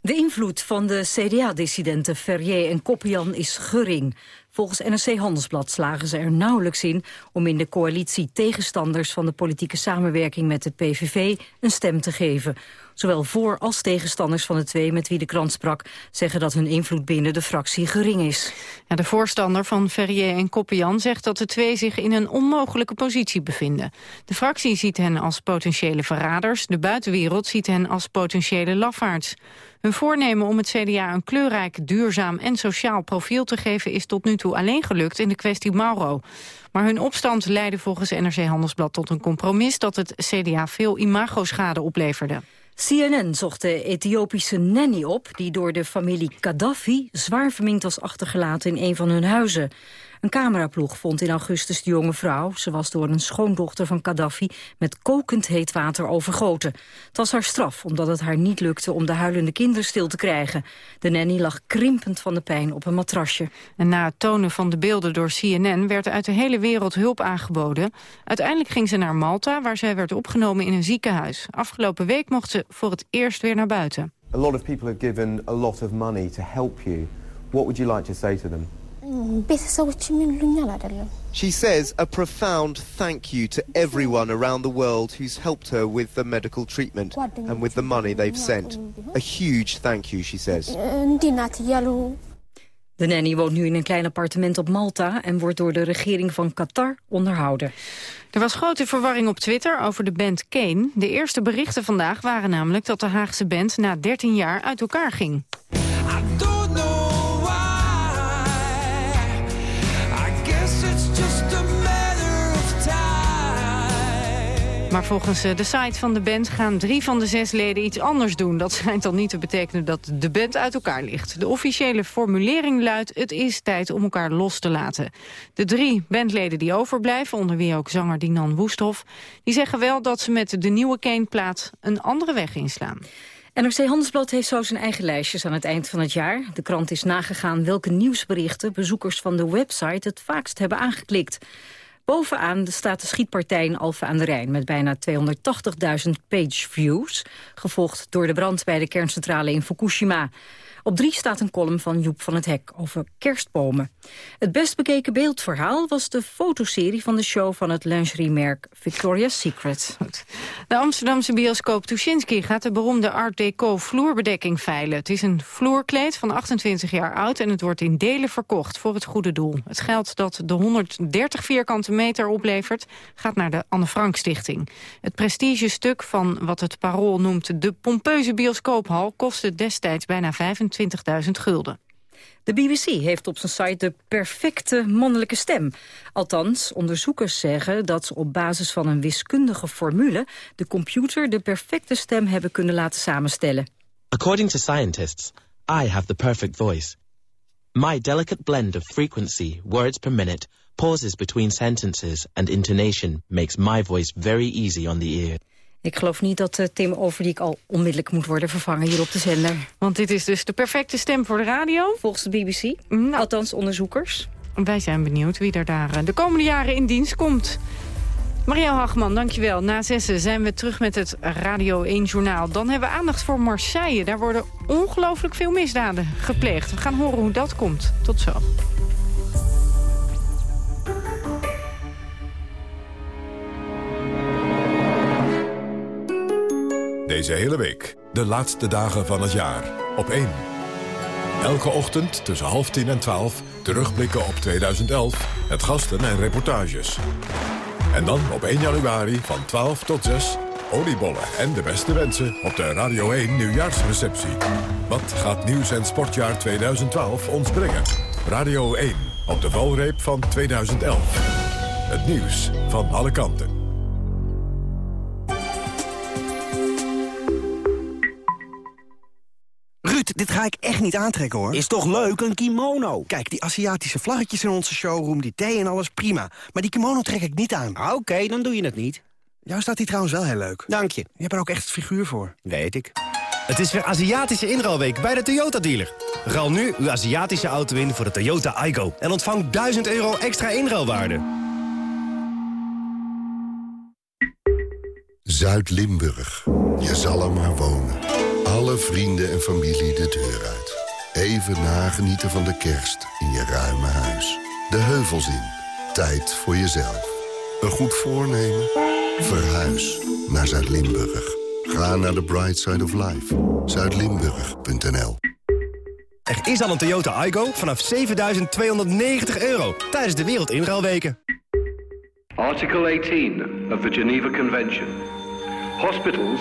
De invloed van de CDA-dissidenten Ferrier en Koppian is gering. Volgens NRC Handelsblad slagen ze er nauwelijks in om in de coalitie tegenstanders van de politieke samenwerking met de PVV een stem te geven. Zowel voor- als tegenstanders van de twee met wie de krant sprak zeggen dat hun invloed binnen de fractie gering is. Ja, de voorstander van Ferrier en Koppian zegt dat de twee zich in een onmogelijke positie bevinden. De fractie ziet hen als potentiële verraders, de buitenwereld ziet hen als potentiële lafaards. Hun voornemen om het CDA een kleurrijk, duurzaam en sociaal profiel te geven... is tot nu toe alleen gelukt in de kwestie Mauro. Maar hun opstand leidde volgens NRC Handelsblad tot een compromis... dat het CDA veel imagoschade opleverde. CNN zocht de Ethiopische nanny op... die door de familie Gaddafi zwaar verminkt was achtergelaten in een van hun huizen. Een cameraploeg vond in augustus de jonge vrouw. Ze was door een schoondochter van Gaddafi met kokend heet water overgoten. Het was haar straf, omdat het haar niet lukte om de huilende kinderen stil te krijgen. De nanny lag krimpend van de pijn op een matrasje. En na het tonen van de beelden door CNN werd uit de hele wereld hulp aangeboden. Uiteindelijk ging ze naar Malta, waar zij werd opgenomen in een ziekenhuis. Afgelopen week mocht ze voor het eerst weer naar buiten. A lot of people have given a lot of money to help you. What would you like to say to them? She says a profound thank you to everyone around the world who's helped her with the medical treatment and with the money they've sent. A huge thank you, she says. De nanny woont nu in een klein appartement op Malta... en wordt door de regering van Qatar onderhouden. Er was grote verwarring op Twitter over de band Kane. De eerste berichten vandaag waren namelijk dat de Haagse band... na 13 jaar uit elkaar ging. Maar volgens eh, de site van de band gaan drie van de zes leden iets anders doen. Dat schijnt dan niet te betekenen dat de band uit elkaar ligt. De officiële formulering luidt, het is tijd om elkaar los te laten. De drie bandleden die overblijven, onder wie ook zanger Dinan Woesthof... die zeggen wel dat ze met de nieuwe Kane-plaat een andere weg inslaan. NRC Handelsblad heeft zo zijn eigen lijstjes aan het eind van het jaar. De krant is nagegaan welke nieuwsberichten bezoekers van de website het vaakst hebben aangeklikt. Bovenaan staat de schietpartij in Alphen aan de Rijn... met bijna 280.000 page views, gevolgd door de brand bij de kerncentrale in Fukushima. Op drie staat een column van Joep van het Hek over kerstbomen. Het best bekeken beeldverhaal was de fotoserie van de show van het lingeriemerk Victoria's Secret. De Amsterdamse bioscoop Tuschinski gaat de beroemde Art Deco vloerbedekking veilen. Het is een vloerkleed van 28 jaar oud en het wordt in delen verkocht voor het goede doel. Het geld dat de 130 vierkante meter oplevert gaat naar de Anne Frank Stichting. Het prestigestuk van wat het Parool noemt de pompeuze bioscoophal kostte destijds bijna 25 20.000 gulden. De BBC heeft op zijn site de perfecte mannelijke stem. Althans, onderzoekers zeggen dat ze op basis van een wiskundige formule... de computer de perfecte stem hebben kunnen laten samenstellen. According to scientists, I have the perfect voice. My delicate blend of frequency, words per minute, pauses between sentences and intonation makes my voice very easy on the ear. Ik geloof niet dat uh, Tim Overdiek al onmiddellijk moet worden vervangen hier op de zender. Want dit is dus de perfecte stem voor de radio? Volgens de BBC. Nou. Althans onderzoekers. Wij zijn benieuwd wie er daar eh, de komende jaren in dienst komt. Marielle Hagman, dankjewel. Na zessen zijn we terug met het Radio 1 Journaal. Dan hebben we aandacht voor Marseille. Daar worden ongelooflijk veel misdaden gepleegd. We gaan horen hoe dat komt. Tot zo. Deze hele week, de laatste dagen van het jaar, op 1. Elke ochtend tussen half tien en twaalf terugblikken op 2011, het gasten en reportages. En dan op 1 januari van 12 tot 6 oliebollen en de beste wensen op de Radio 1 nieuwjaarsreceptie. Wat gaat nieuws- en sportjaar 2012 ons brengen? Radio 1 op de valreep van 2011. Het nieuws van alle kanten. Dit ga ik echt niet aantrekken, hoor. Is toch leuk, een kimono? Kijk, die Aziatische vlaggetjes in onze showroom, die thee en alles, prima. Maar die kimono trek ik niet aan. Ah, Oké, dan doe je het niet. Jou staat die trouwens wel heel leuk. Dank je. Je hebt er ook echt het figuur voor. Weet ik. Het is weer Aziatische inruilweek bij de Toyota-dealer. Ruil nu uw Aziatische auto in voor de Toyota Aygo. En ontvang 1000 euro extra inruilwaarde. Zuid-Limburg. Je zal er maar wonen. Alle vrienden en familie de deur uit. Even nagenieten van de kerst in je ruime huis. De heuvels in. Tijd voor jezelf. Een goed voornemen? Verhuis naar Zuid-Limburg. Ga naar de Bright Side of Life. Zuidlimburg.nl Er is al een Toyota Aygo vanaf 7.290 euro tijdens de Wereldinruilweken. Article 18 of the Geneva Convention. Hospitals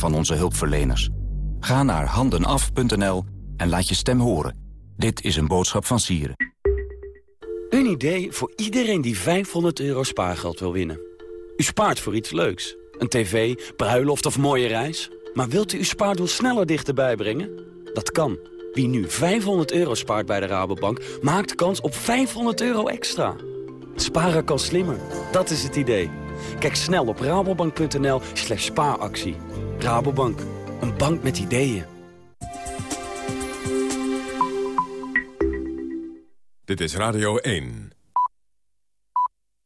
van onze hulpverleners. Ga naar handenaf.nl en laat je stem horen. Dit is een boodschap van Sieren. Een idee voor iedereen die 500 euro spaargeld wil winnen. U spaart voor iets leuks. Een tv, bruiloft of mooie reis. Maar wilt u uw spaardoel sneller dichterbij brengen? Dat kan. Wie nu 500 euro spaart bij de Rabobank, maakt kans op 500 euro extra. Sparen kan slimmer. Dat is het idee. Kijk snel op rabobank.nl slash spaaractie. Rabobank, een bank met ideeën. Dit is Radio 1.